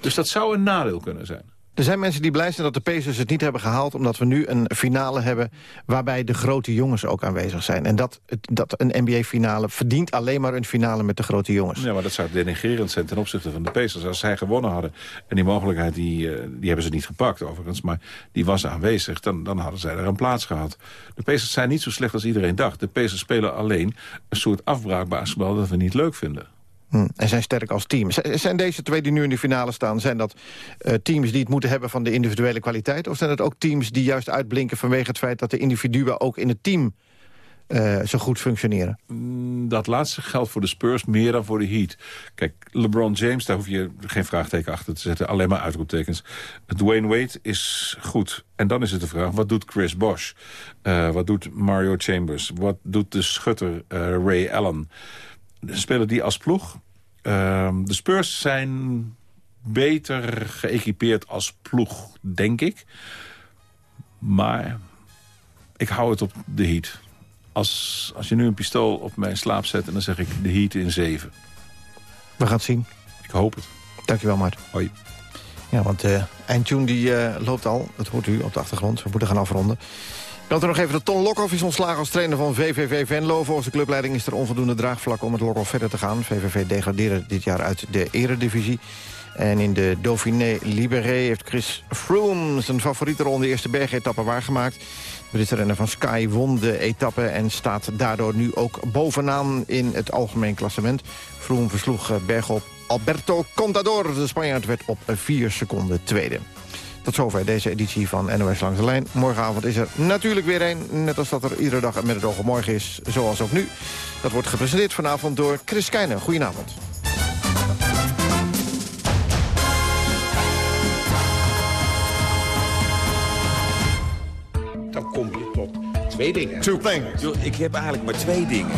Dus dat zou een nadeel kunnen zijn. Er zijn mensen die blij zijn dat de Pacers het niet hebben gehaald... omdat we nu een finale hebben waarbij de grote jongens ook aanwezig zijn. En dat, dat een NBA-finale verdient alleen maar een finale met de grote jongens. Ja, maar dat zou denigrerend zijn ten opzichte van de Pacers. Als zij gewonnen hadden, en die mogelijkheid die, eh, die hebben ze niet gepakt overigens... maar die was aanwezig, dan, dan hadden zij er een plaats gehad. De Pacers zijn niet zo slecht als iedereen dacht. De Pacers spelen alleen een soort afbraakbasketbal dat we niet leuk vinden. Hm. En zijn sterk als team. Zijn deze twee die nu in de finale staan... zijn dat uh, teams die het moeten hebben van de individuele kwaliteit... of zijn het ook teams die juist uitblinken vanwege het feit... dat de individuen ook in het team uh, zo goed functioneren? Mm, dat laatste geldt voor de Spurs meer dan voor de Heat. Kijk, LeBron James, daar hoef je geen vraagteken achter te zetten. Alleen maar uitroeptekens. Dwayne Wade is goed. En dan is het de vraag, wat doet Chris Bosh? Uh, wat doet Mario Chambers? Wat doet de schutter Ray Allen? Spelen die als ploeg. Ehm, de Spurs zijn beter geëquipeerd als ploeg, denk ik. Maar ik hou het op de heat. Als, als je nu een pistool op mijn slaap zet... en dan zeg ik de heat in 7. We gaan het zien. Ik hoop het. Dankjewel, Mart. Hoi. Ja, want uh, eindtune die, uh, loopt al. Dat hoort u op de achtergrond. We moeten gaan afronden. Dan er nog even de Ton Lokhoff is ontslagen als trainer van VVV Venlo. Volgens de clubleiding is er onvoldoende draagvlak om het Lokhoff verder te gaan. VVV degradeerde dit jaar uit de eredivisie. En in de Dauphiné Libéré heeft Chris Froome zijn favoriete ronde de eerste bergetappe waargemaakt. De Britse renner van Sky won de etappe en staat daardoor nu ook bovenaan in het algemeen klassement. Froome versloeg bergop Alberto Contador. De Spanjaard werd op 4 seconden tweede. Tot zover deze editie van NOS Langs de Lijn. Morgenavond is er natuurlijk weer een. Net als dat er iedere dag met het oog op morgen is, zoals ook nu. Dat wordt gepresenteerd vanavond door Chris Keijnen. Goedenavond. Dan kom je tot twee dingen. Two things. Ik heb eigenlijk maar twee dingen.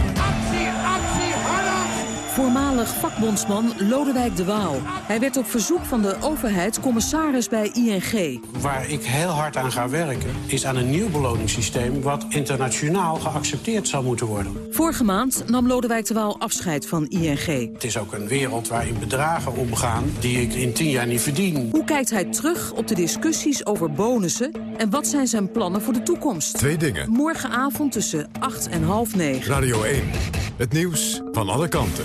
Voormalig vakbondsman Lodewijk de Waal. Hij werd op verzoek van de overheid commissaris bij ING. Waar ik heel hard aan ga werken... is aan een nieuw beloningssysteem... wat internationaal geaccepteerd zou moeten worden. Vorige maand nam Lodewijk de Waal afscheid van ING. Het is ook een wereld waarin bedragen omgaan... die ik in tien jaar niet verdien. Hoe kijkt hij terug op de discussies over bonussen... en wat zijn zijn plannen voor de toekomst? Twee dingen. Morgenavond tussen 8 en half 9. Radio 1. Het nieuws van alle kanten.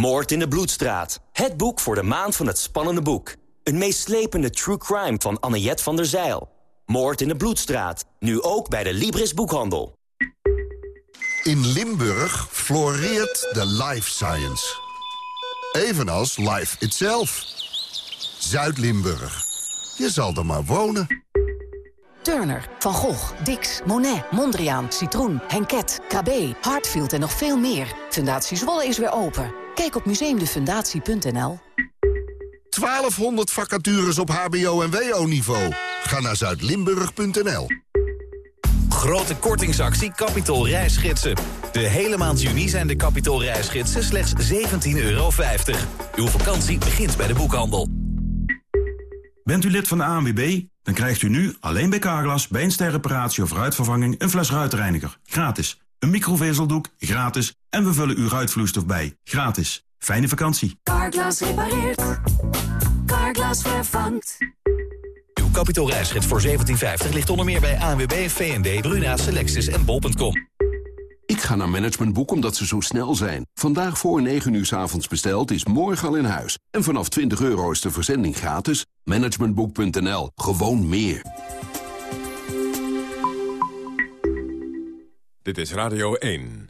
Moord in de Bloedstraat. Het boek voor de maand van het spannende boek. Een meeslepende true crime van Anniette van der Zeil. Moord in de Bloedstraat. Nu ook bij de Libris Boekhandel. In Limburg floreert de life science. Evenals life itself. Zuid-Limburg. Je zal er maar wonen. Turner, Van Gogh, Dix, Monet, Mondriaan, Citroen, Henket, KB, Hartfield en nog veel meer. Fundatie Zwolle is weer open. Kijk op museumdefundatie.nl. 1200 vacatures op hbo- en wo-niveau. Ga naar zuidlimburg.nl. Grote kortingsactie Capitol reisgidsen. De hele maand juni zijn de Capitol reisgidsen slechts 17,50 euro. Uw vakantie begint bij de boekhandel. Bent u lid van de ANWB? Dan krijgt u nu alleen bij Carglass bij een sterreparatie of ruitvervanging een fles ruitreiniger. Gratis. Een microvezeldoek. Gratis. En we vullen uw ruitvloeistof bij. Gratis. Fijne vakantie. Carglass repareert. Carglass vervangt. Uw Capitol reisgids voor 1750 ligt onder meer bij ANWB, VND, Bruna, Selectis en Bol.com. Ik ga naar Managementboek omdat ze zo snel zijn. Vandaag voor 9 uur s avonds besteld is morgen al in huis. En vanaf 20 euro is de verzending gratis. Managementboek.nl. Gewoon meer. Dit is Radio 1.